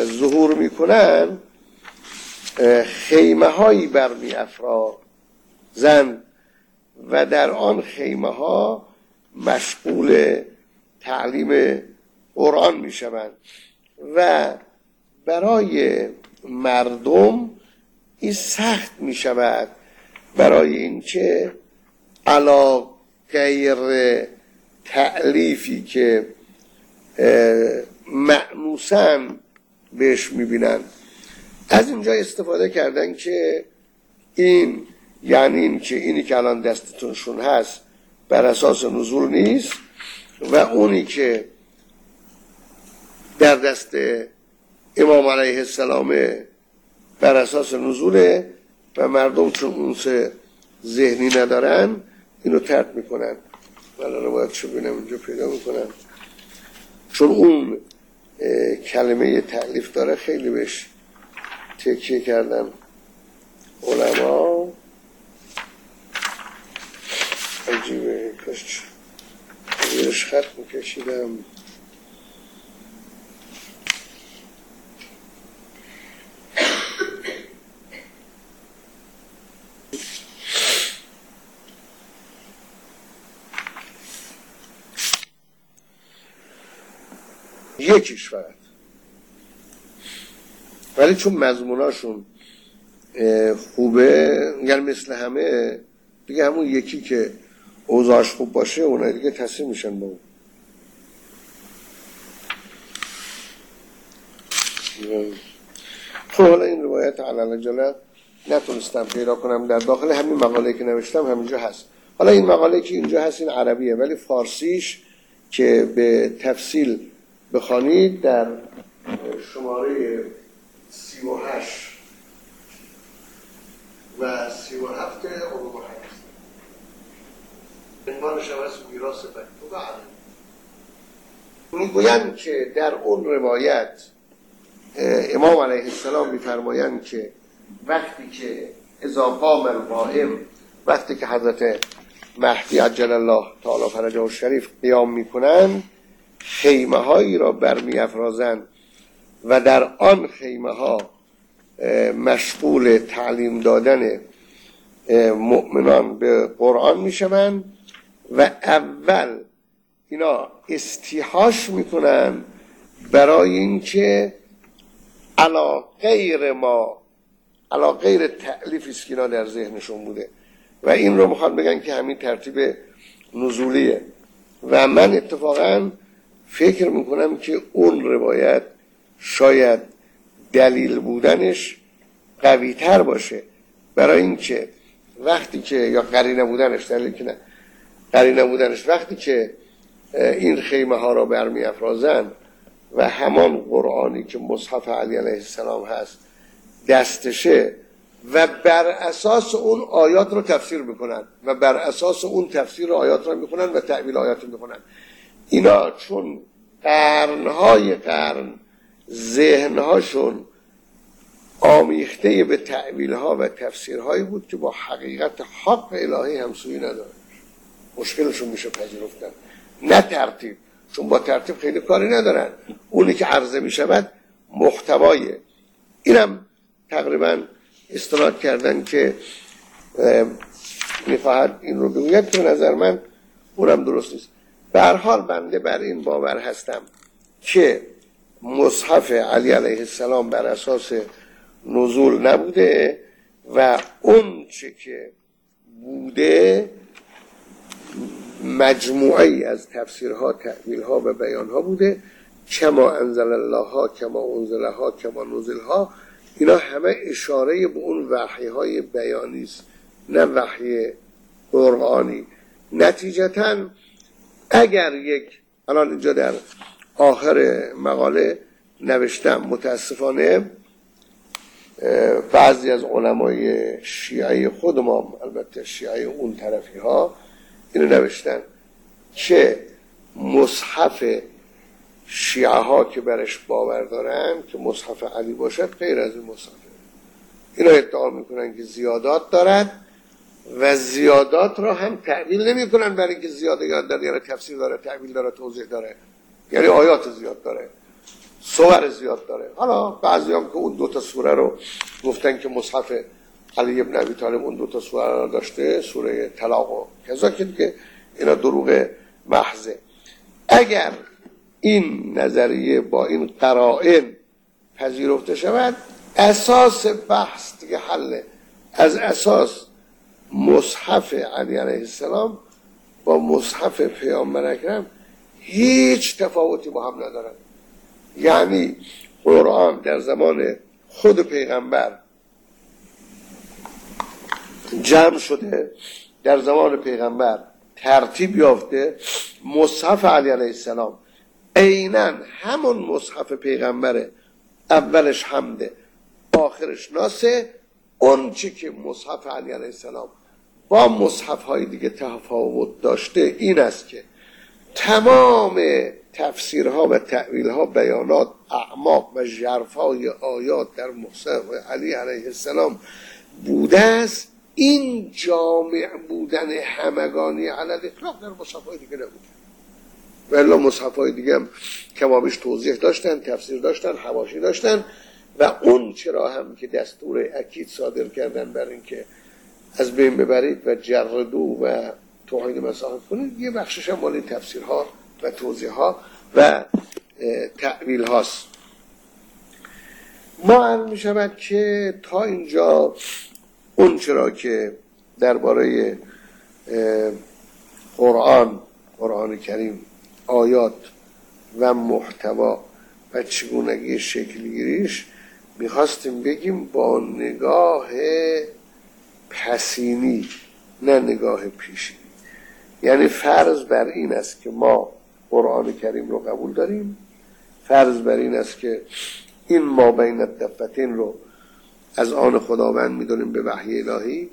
ظهور می‌کنن خیمه هایی برمی افرا زن و در آن خیمه ها مشغول تعلیم قرآن می‌شوند و برای مردم این سخت می شود برای اینکه علا غیر تعلیفی که معنوسن بهش می‌بینن. از اینجا استفاده کردن که این یعنی این که اینی که الان دستتونشون هست بر اساس نزول نیست و اونی که در دست امام علیه السلام بر اساس نزوله و مردم چون اون ذهنی ندارن اینو ترک می‌کنن. ولی رو باید بینم اینجا پیدا می‌کنن چون اون کلمه تعلیف داره خیلی بهش تکیه کردن علما. عجیبه کاش. خط میکشیدم. یکیش فقط ولی چون مضموناشون خوبه یعنی مثل همه دیگه همون یکی که اوضاعش خوب باشه اونها دیگه تصمیم میشن با اون. خب حالا این روایت علال جلال نتونستم پیدا کنم در داخل همین مقاله که نوشتم همینجا هست. حالا این مقاله که اینجا هست این عربیه ولی فارسیش که به تفصیل بخوانید در شماره سی و هشت و سی و هفت علوم حدیث عنوانش هم از میراث مکتوب عربی می‌گویند که در اون روایت امام علیه السلام میفرمایند که وقتی که قام القائم وقتی که حضرت مهدی عجل الله تعالی فرجه شریف قیام می‌کنن خیمه هایی را برمی افرازن و در آن خیمه ها مشغول تعلیم دادن مؤمنان به قرآن می‌شوند و اول اینا استیحاش می‌کنن برای اینکه علا غیر ما علا غیر که اینا در ذهنشون بوده. و این رو می‌خواد بگن که همین ترتیب نزولیه. و من اتفاقا فکر می‌کنم که اون روایت شاید دلیل بودنش قوی تر باشه. برای اینکه وقتی که یا قرینه بودنش دلیل که نه. قرینه بودنش وقتی که این خیمه ها را برمی افرازن و همان قرآنی که مصحف علی علیه السلام هست دستشه و بر اساس اون آیات رو تفسیر می‌کنن و بر اساس اون تفسیر آیات رو می‌کنن و تعبیل آیات رو می‌کنن اینا چون قرنهای قرن ذهنهاشون آمیخته به تعویل ها و تفسیرهایی بود که با حقیقت حق الهی همسویی نداره. مشکلشون میشه پذیرفتن. نه ترتیب چون با ترتیب خیلی کاری ندارن. اونی که عرضه می‌شود محتوایه اینم تقریبا استناد کردن که می‌خواهد این رو بگوید که نظر من اونم درست نیست. هر حال بنده بر این باور هستم که مصحف علی علیه السلام بر اساس نزول نبوده و اون چه که بوده مجموعه از تفسیرها ها و بیانها بوده کما انزل الله ها کما انزل ها کما نزل ها. اینا همه اشاره به اون وحی های بیانی است نه وحی قرآنی. نتیجتا اگر یک الان اینجا در آخر مقاله نوشتم متاسفانه بعضی از علمای شیعه خود ما البته شیعه اون طرفی ها اینو نوشتن که مصحف شیعه ها که برش باور دارن که مصحف علی باشد غیر از این مصحفه. اینا ادعا می‌کنن که زیادات دارد. و زیادات را هم تعبیل نمی‌کنن برای اینکه زیاده یاد داره یعنی تفسیر داره تعبیل داره توضیح داره. یعنی آیات زیاد داره سور زیاد داره. حالا بعضی هم که اون دو تا سوره رو گفتن که مصحف علی ابن ابی طالب اون دو تا سوره رو داشته سوره طلاق و کذا که اینا دروغ محضه. اگر این نظریه با این قرائن پذیرفته شود اساس بحث دیگه حله. از اساس مصحف علی علیه السلام با مصحف پیامبر اکرم هیچ تفاوتی با هم ندارن. یعنی قرآن در زمان خود پیغمبر جمع شده در زمان پیغمبر ترتیب یافته مصحف علی علیه السلام. عینا همون مصحف پیغمبره اولش حمده آخرش ناسه اون چی که مصحف علی علیه السلام با مصحف های دیگه تفاوت داشته این است که تمام تفسیرها و تعویلها بیانات اعماق و جرفای آیات در مصحف علی علیه السلام بوده است. این جامع بودن همگانی علل اطلاق در مصحف های دیگه نبوده ولی مصحف های دیگه هم کمابش توضیح داشتن تفسیر داشتن حواشی داشتن. و اون چرا هم که دستور اکید صادر کردن بر اینکه از بین ببرید و جردو و توحید مساحب کنید یه بخشش هم مال تفسیرها و توضیح ها و تعویل هاست ما می شود که تا اینجا اون چرا که درباره قرآن قرآن کریم آیات و محتوا و چگونگی شکلگیریش می‌خواستیم بگیم با نگاه پسینی نه نگاه پیشینی. یعنی فرض بر این است که ما قرآن کریم رو قبول داریم. فرض بر این است که این ما بین دفتین رو از آن خداوند می‌دونیم به وحی الهی.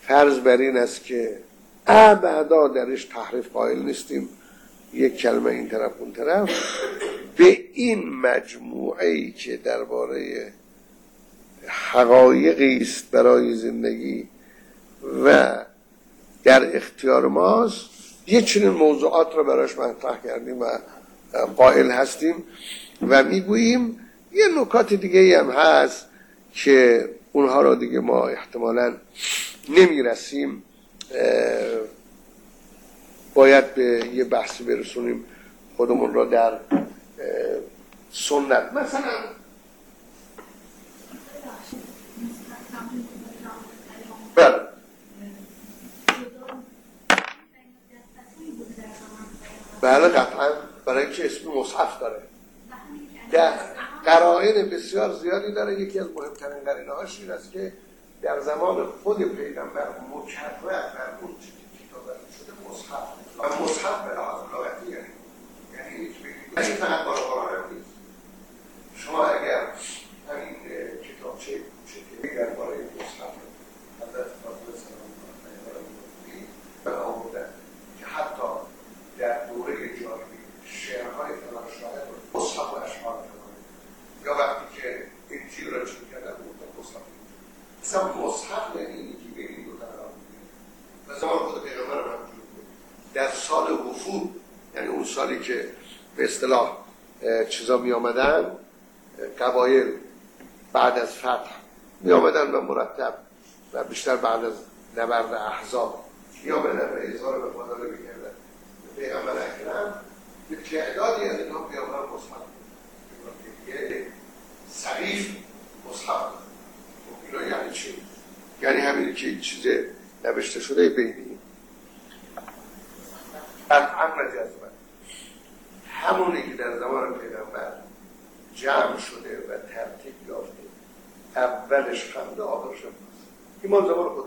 فرض بر این است که ابدا درش تحریف قائل نیستیم. یک کلمه این طرف اون طرف. به این مجموعه ای که درباره حقایقی است برای زندگی و در اختیار ماست یه چنین موضوعات رو براش مطرح کردیم و قائل هستیم و می‌گوییم یه نکات دیگه هم هست که اونها رو دیگه ما احتمالا نمی‌رسیم باید به یه بحثی برسونیم خودمون را در سنت. مثلا بله. بله قطعا برای اینکه اسم مصحف داره. در قرائن بسیار زیادی داره. یکی از مهمترین قرینه هاش این است که در زمان خود پیغمبر مکرر بر اون المصحف. المصحف العقل يعني. يعني إيش بيجي اي تنقل ورا مش هو اجابه امين می آمدن قبایل بعد از فتح می آمدن و مرتب و بیشتر بعد از نبرد احزاب می آمدن و اظهار به خدا رو می‌کردن. پیغمبر اکرم به تعدادی از اینها پیغمبر مصحف یه صریف مصحف خب یعنی چی؟ یعنی همینی که چیز نوشته شده بینی قطعا مجزمه همونی که در زمان پیغمبر جمع شده و ترتیب یافته اولش خمده آخرش هم این ما زمان خود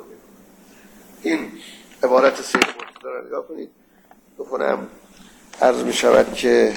این عبارت سید مرتضی را نگاه کنید. بکنم عرض می شود که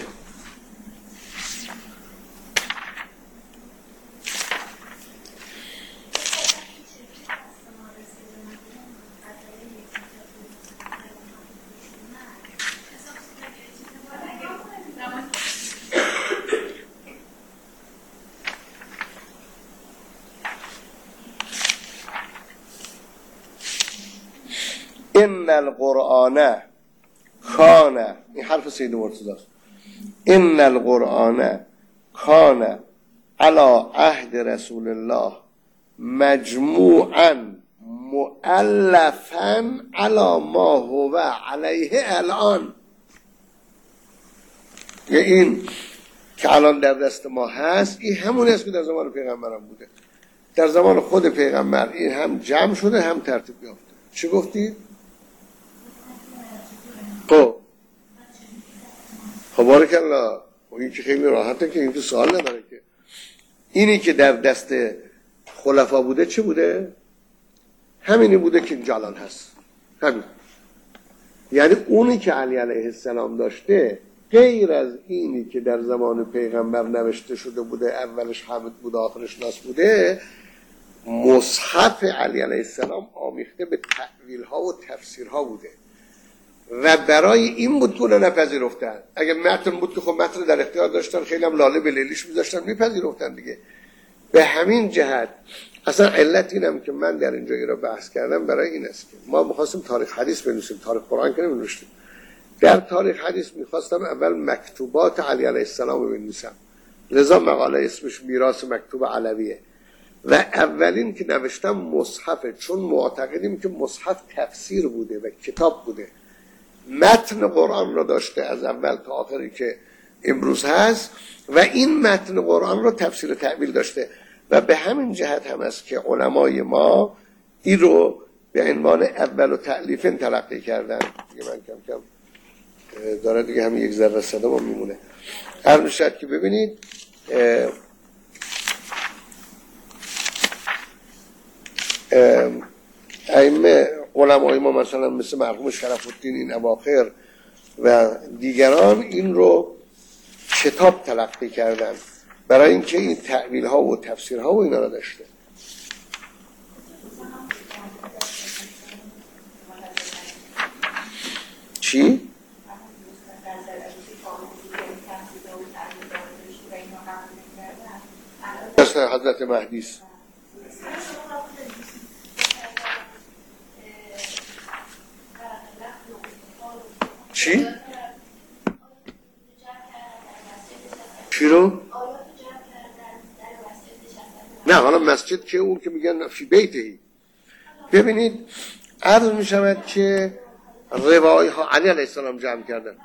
ان القرآن کان. این حرف سید مرتضی است. ان القرآن کان علی عهد رسول الله مجموعا مؤلفا علی ما هو علیه الان. یه این که الان در دست ما هست این همون است که در زمان پیغمبرم بوده. در زمان خود پیغمبر این هم جمع شده هم ترتیب یافته. چی گفتید؟ خب خب بارک الله این که خیلی راحته که این تو سوال نداره که اینی که در دست خلفا بوده چه بوده؟ همینی بوده که جلال هست. همین. یعنی اونی که علی علیه السلام داشته غیر از اینی که در زمان پیغمبر نوشته شده بوده اولش حمد بوده آخرش ناس بوده مصحف علی علیه السلام آمیخته به تعویل ها و تفسیر ها بوده. و برای این بود که نپذیرفتن. اگر متن بود که خب متن در اختیار داشتن خیلی هم لاله به لیلیش میذاشتن میپذیرفتن دیگه. به همین جهت اصلا علت اینم که من در اینجا را بحث کردم برای این است که ما می‌خواستیم تاریخ حدیث بنویسیم تاریخ قرآن که نمی‌نوشتیم. در تاریخ حدیث می‌خواستم اول مکتوبات علی علیه السلام رو بنویسم. لذا مقاله اسمش میراث مکتوب علویه. و اولین که نوشتم مصحفه چون معتقدیم که مصحف تفسیر بوده و کتاب بوده. متن قرآن را داشته از اول تا آخری که امروز هست و این متن قرآن را تفسیر تعبیل داشته و به همین جهت هم است که علمای ما این رو به عنوان اول و تعلیف تلقی کردن. دیگه من کم کم داره دیگه همین یک ذره صدا میمونه. هر شد که ببینید ائمه علمای ما مثلا مثل مرحوم شرف الدین این اواخر و دیگران این رو کتاب تلقی کردن برای اینکه این تعویل ها و تفسیر ها و اینا رو داشته. چی؟ حضرت مهدیست چی؟ چی رو؟ نه حالا مسجد که اون که میگن فی بیتهی ببینید عرض می شود که روای ها علی علیه السلام جمع کردن.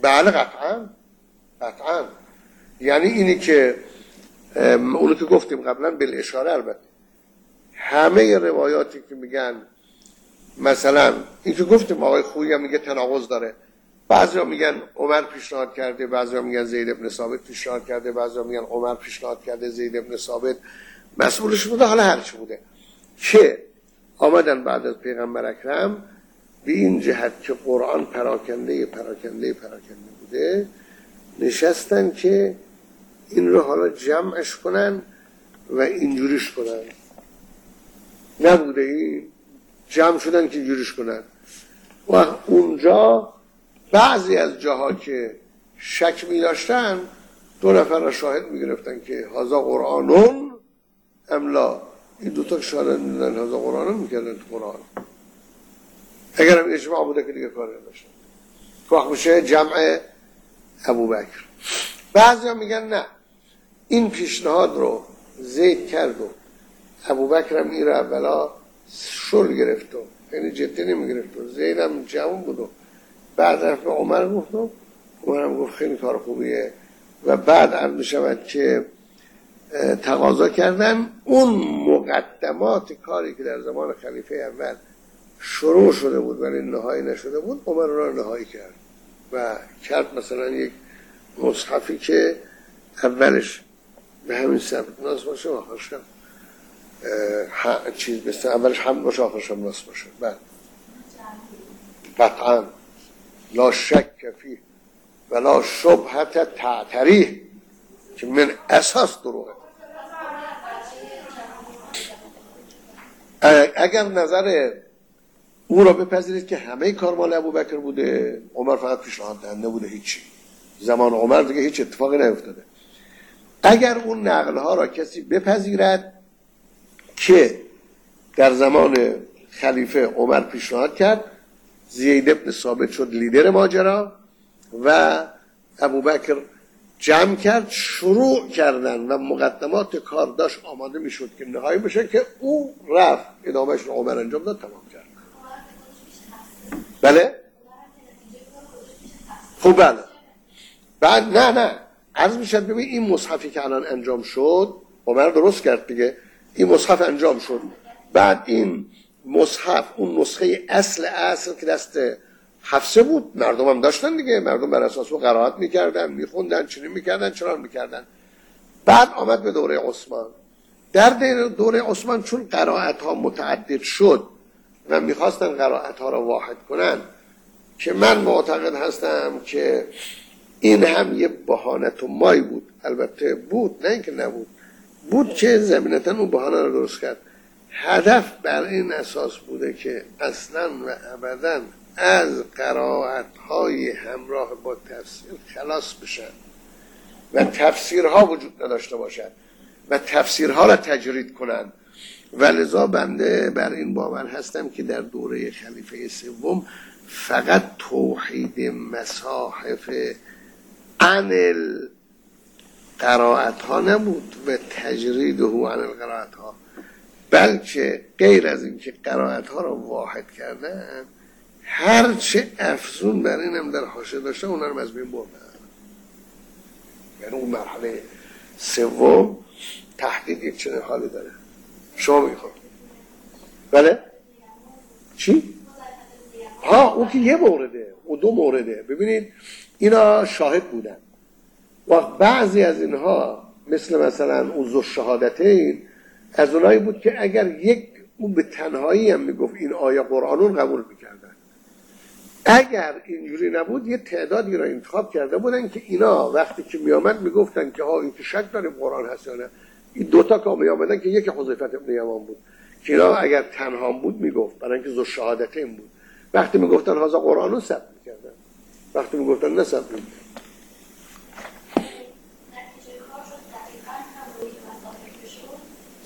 بله قطعا. قطعا. یعنی اینی که اونو که گفتیم قبلا بل اشاره البته. همه روایاتی که میگن مثلا این که گفتیم آقای خویی هم میگه تناقض داره. بعضی میگن عمر پیشنهاد کرده بعضی میگن زید ابن ثابت پیشنهاد کرده بعضی میگن عمر پیشنهاد کرده زید ابن ثابت. مسئولش بوده حالا هرچی بوده. که آمدن بعد از پیغمبر اکرم به این جهت که قرآن پراکنده پراکنده پراکنده بوده نشستن که این رو حالا جمعش کنن و اینجوریش کنن. نبوده این؟ جمع شدن که اینجوریش کنن. و اونجا بعضی از جاها که شک می داشتن دو نفر را شاهد می گرفتن که هازا قرآنون املا این دوتا شاهد میدن هازا قرآنون می‌کردن تو قرآن. اگر هم اجماع بوده که دیگه کار نداشتن. وقت میشه جمع ابو بکر. بعضی میگن نه. این پیشنهاد رو زید کرد و ابو بکر هم این رو اولا شل گرفت و یعنی جدی نمی گرفت و زید هم جوان بود و بعد رفت به عمر گفت و عمر هم گفت خیلی کار خوبیه و بعد عرض شود که تقاضا کردن. اون مقدمات کاری که در زمان خلیفه اول شروع شده بود ولی نهایی نشده بود عمر را نهایی کرد و کرد مثلا یک مصحفی که اولش به همین سبت ناس باشه و چیز بسته اولش هم باشه آخرش هم ناس باشه. بعد قطعا. لا شک فی ولا شبهت تعتری که من اساس دروغه. اگر نظر او را بپذیرید که همه کار مال ابو بکر بوده عمر فقط پیشنهاد دهنده بوده هیچی. زمان عمر دیگه هیچ اتفاقی نیفتاده. اگر اون نقل ها را کسی بپذیرد که در زمان خلیفه عمر پیشنهاد کرد زید ابن ثابت شد لیدر ماجرا و ابوبکر جمع کرد شروع کردن و مقدمات کار داشت آماده می‌شد که نهایی بشه که او رفت. ادامهش رو عمر انجام داد تمام کرد. بله؟ خب بله. بعد نه نه. عرض می‌شد ببین این مصحفی که الان انجام شد عمر درست کرد دیگه. این مصحف انجام شد. بعد این مصحف اون نسخه اصل اصل که دست حفظه بود مردم هم داشتن دیگه. مردم بر اساس او قرائت می‌کردن میخوندن چنین می‌کردن چرا می‌کردن. بعد آمد به دوره عثمان. در دوره عثمان چون قرائت ها متعدد شد و می‌خواستن قرائت ها را واحد کنن که من معتقد هستم که این هم یه بهانت و مای بود. البته بود نه اینکه نبود. بود که زمینتا اون بهانه رو درست کرد. هدف بر این اساس بوده که اصلا و ابدا از قرائت های همراه با تفسیر خلاص بشن و تفسیرها وجود نداشته باشد و تفسیرها را تجرید کنند. و لذا بنده بر این باور هستم که در دوره خلیفه سوم فقط توحید مصاحف عن قرائت ها نبود و تجرید هو عن القرائت ها بلکه غیر از اینکه قرائت ها را واحد کردن هرچه افزون بر اینم در حاشیه داشته اونها رو از بین بردن. یعنی اون مرحله سوم تحقیق یک چنین حالی داره. شما می‌خواد بله؟ چی؟ ها اون که یه مورده او دو مورده. ببینید اینا شاهد بودن. و بعضی از اینها مثل مثلا اوزو شهادتین از اونایی بود که اگر یک اون به تنهایی هم می‌گفت این آیه قرآنون قبول می‌کردن. اگر اینجوری نبود یه تعدادی را انتخاب کرده بودن که اینا وقتی که میامد می‌گفتن که ها این که شک داریم قرآن هست یا نه. این دوتا که میامدن که یکی حضیفت ابن یمان بود که اینا اگر تنها بود می‌گفت برای اینکه زو شهادتین بود. وقتی می‌گفتن هازا قرآنو ثبت می‌کردن. وقتی می‌گفتن نه ثبت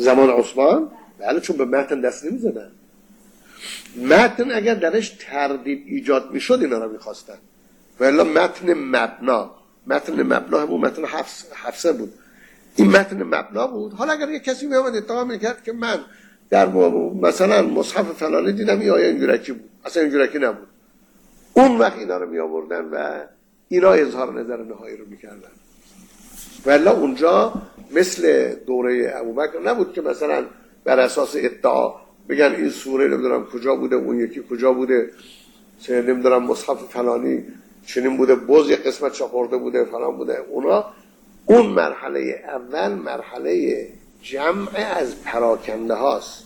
زمان عثمان؟ بله چون به متن دست نمی‌زدن. متن اگر درش تردید ایجاد می‌شد اینا رو می‌خواستن. ولی متن مبنا. متن مبنا همون متن حفظه بود. این متن مبنا بود. حالا اگر یه کسی میامد ادعا می‌کرد که من در مثلا مصحف فلانی دیدم آیه اینجورکی بود. اصلا اینجورکی نبود. اون وقت اینا رو می آوردن و اینا اظهار نظر نهایی رو می‌کردن. ولی اونجا مثل دوره ابوبکر نبود که مثلا بر اساس ادعا بگن این سوره نمی‌دونم کجا بوده اون یکی کجا بوده چه نمی‌دونم مصحف فلانی چنین بوده بوز یک قسمت چاپرده بوده فلان بوده. اونا اون مرحله اول مرحله جمع از پراکنده هاست.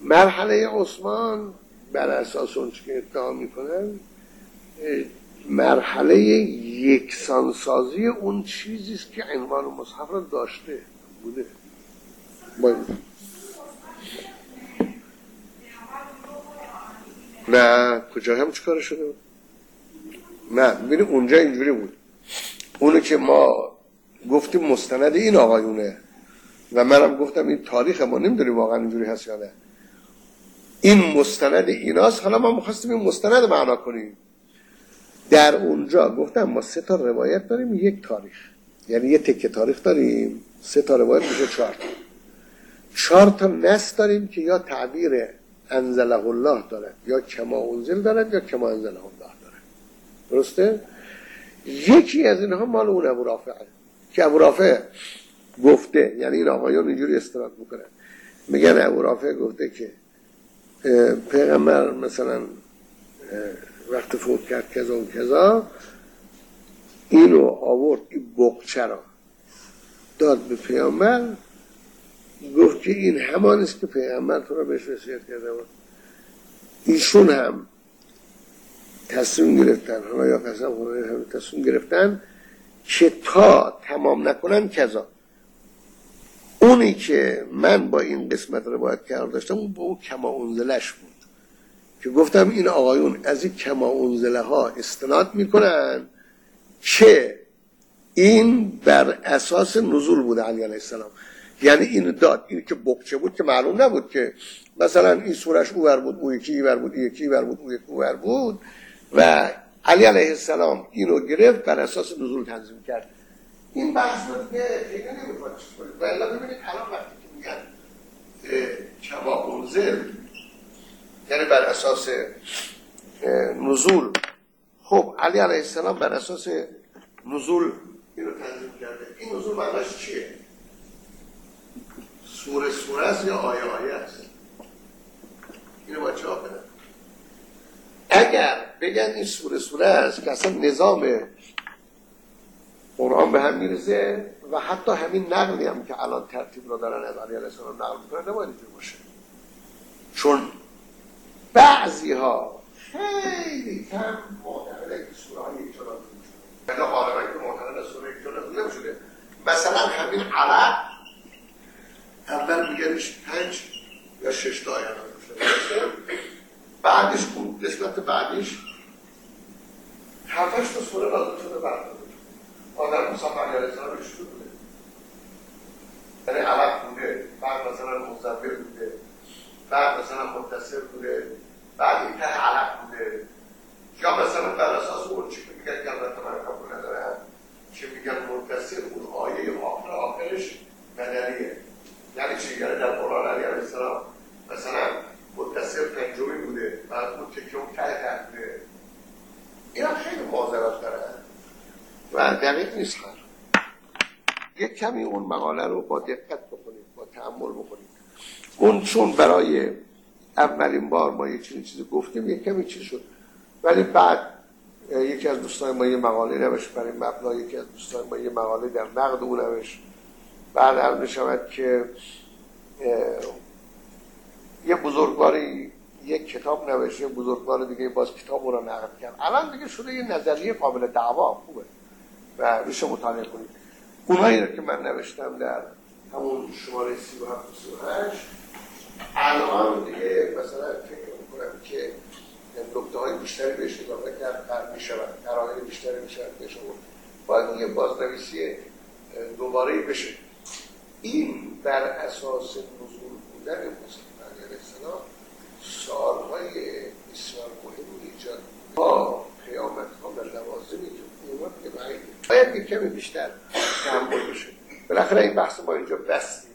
مرحله عثمان بر اساس اون که ادعا می‌کنن مرحله یکسانسازی اون چیزی است که عنوان مصحف را داشته بوده. باید. نه کجا هم چیکار شده؟ بود نه ببینید اونجا اینجوری بود. اونو که ما گفتیم مستند این آقایونه و منم گفتم این تاریخ ما نمی‌دونیم واقعا اینجوری هست یا نه. این مستند ایناست حالا ما می‌خواستیم این مستند معنا کنیم. در اونجا گفتم ما سه تا روایت داریم یک تاریخ. یعنی یه تکه تاریخ داریم. سه تا روایت میشه چهار تا. چهار تا نس داریم که یا تعبیر انزله الله دارد یا کما انزل دارد یا کما انزله الله دارد درسته؟ یکی از اینها مال اون ابو رافعه. که ابو رافع گفته یعنی این آقایان اینجوری استراد می‌کنن. میگن ابو رافع گفته که پیغمبر مثلا وقت فوت کرد کذا و کذا. اینو آورد این بقچه را داد به پیامبر. گفت که این همان است که پیغمبر تو را بهش وصیت کرده بود. ایشون هم تصمیم گرفتن حالا یا قسم هم تصمیم گرفتن که تا تمام نکنن کذا. اونی که من با این قسمت رو باید کار داشتم اون با اون کما انزلش بود. که گفتم این آقایون از این کما انزله ها استناد می‌کنن که این بر اساس نزول بوده علی علیه السلام. یعنی این داد این که بقچه بود که معلوم نبود که مثلا این سورش اوور بود او یکی ایور بود یکی ایور بود او یکی اوور بود و علی علیه السلام اینو گرفت بر اساس نزول تنظیم کرد. این بحث رو دیگه نمی‌خواد چیز کنید و الا ببینید الان وقتی که میگن کما انزل یعنی بر اساس نزول. خب علی علیه السلام بر اساس نزول اینو تنظیم کرده. این نزول معناش چیه؟ سوره سوره است یا آیه آیه است؟ اینو باید اگر بگن این سوره سوره است که اصلا نظام قرآن به هم میرزه و حتی همین نقلی هم که الان ترتیب رو دارن از علی علیه السلام نقل می‌کنن نباید اینجور باشه. چون بعضی ها خیلی کم معتقده که سوره های یک جلال شده غالبا که معتقد سوره یک جلال مثلا همین عرب اول میگنش پنج یا شش تا آیه بعدش بود قسمت بعدش هفتش تا سوره لازم شده بعد. آدم مصطفی علیه السلام شروع بوده. یعنی عرب بوده بعد مثلا مزبر بوده بعد مثلا متصر بوده. بعد این ته علق بوده. یا مثلا بر اساس اون چی میگن که البته من قبول ندارم چی میگن؟ متصر اون آیه آخر آخرش بدلیه یعنی چی؟ یعنی در قرآن علیه السلام مثلا متصر پنجمی بوده بعد اون تکه اون ته ته بوده. اینا خیلی معذرت دارن و دقیق نیست یک کمی اون مقاله رو با دقت بکنید با تعمل بکنید. اون چون برای اولین بار ما یه چیزی چیزی گفتیم یک کمی چیز شد. ولی بعد یکی از دوستان ما یه مقاله نوشت برای مبنا یکی از دوستان ما یه مقاله در نقد او نوشت. بعد هم نشود که یه بزرگواری یک کتاب نوشت یه بزرگوار دیگه باز کتاب رو نقد کرد. الان دیگه شده یه نظریه قابل دعوا خوبه. و میشه مطالعه کنید. اونایی که من نوشتم در همون شماره 37 38 الان دیگه مثلا فکر می‌کنم که نکته های بیشتری بهش اضافه کرد می شود قرائن بیشتری شود بهش باید یه بازنویسی دوباره بشه. این بر اساس نزول بودن مصطفی علیه السلام سالهای بسیار مهمی ایجاد با پیامت ها و لوازمی که اومد که باید کمی بیشتر تحمل بشه. بالاخره این بحث ما اینجا بستیم.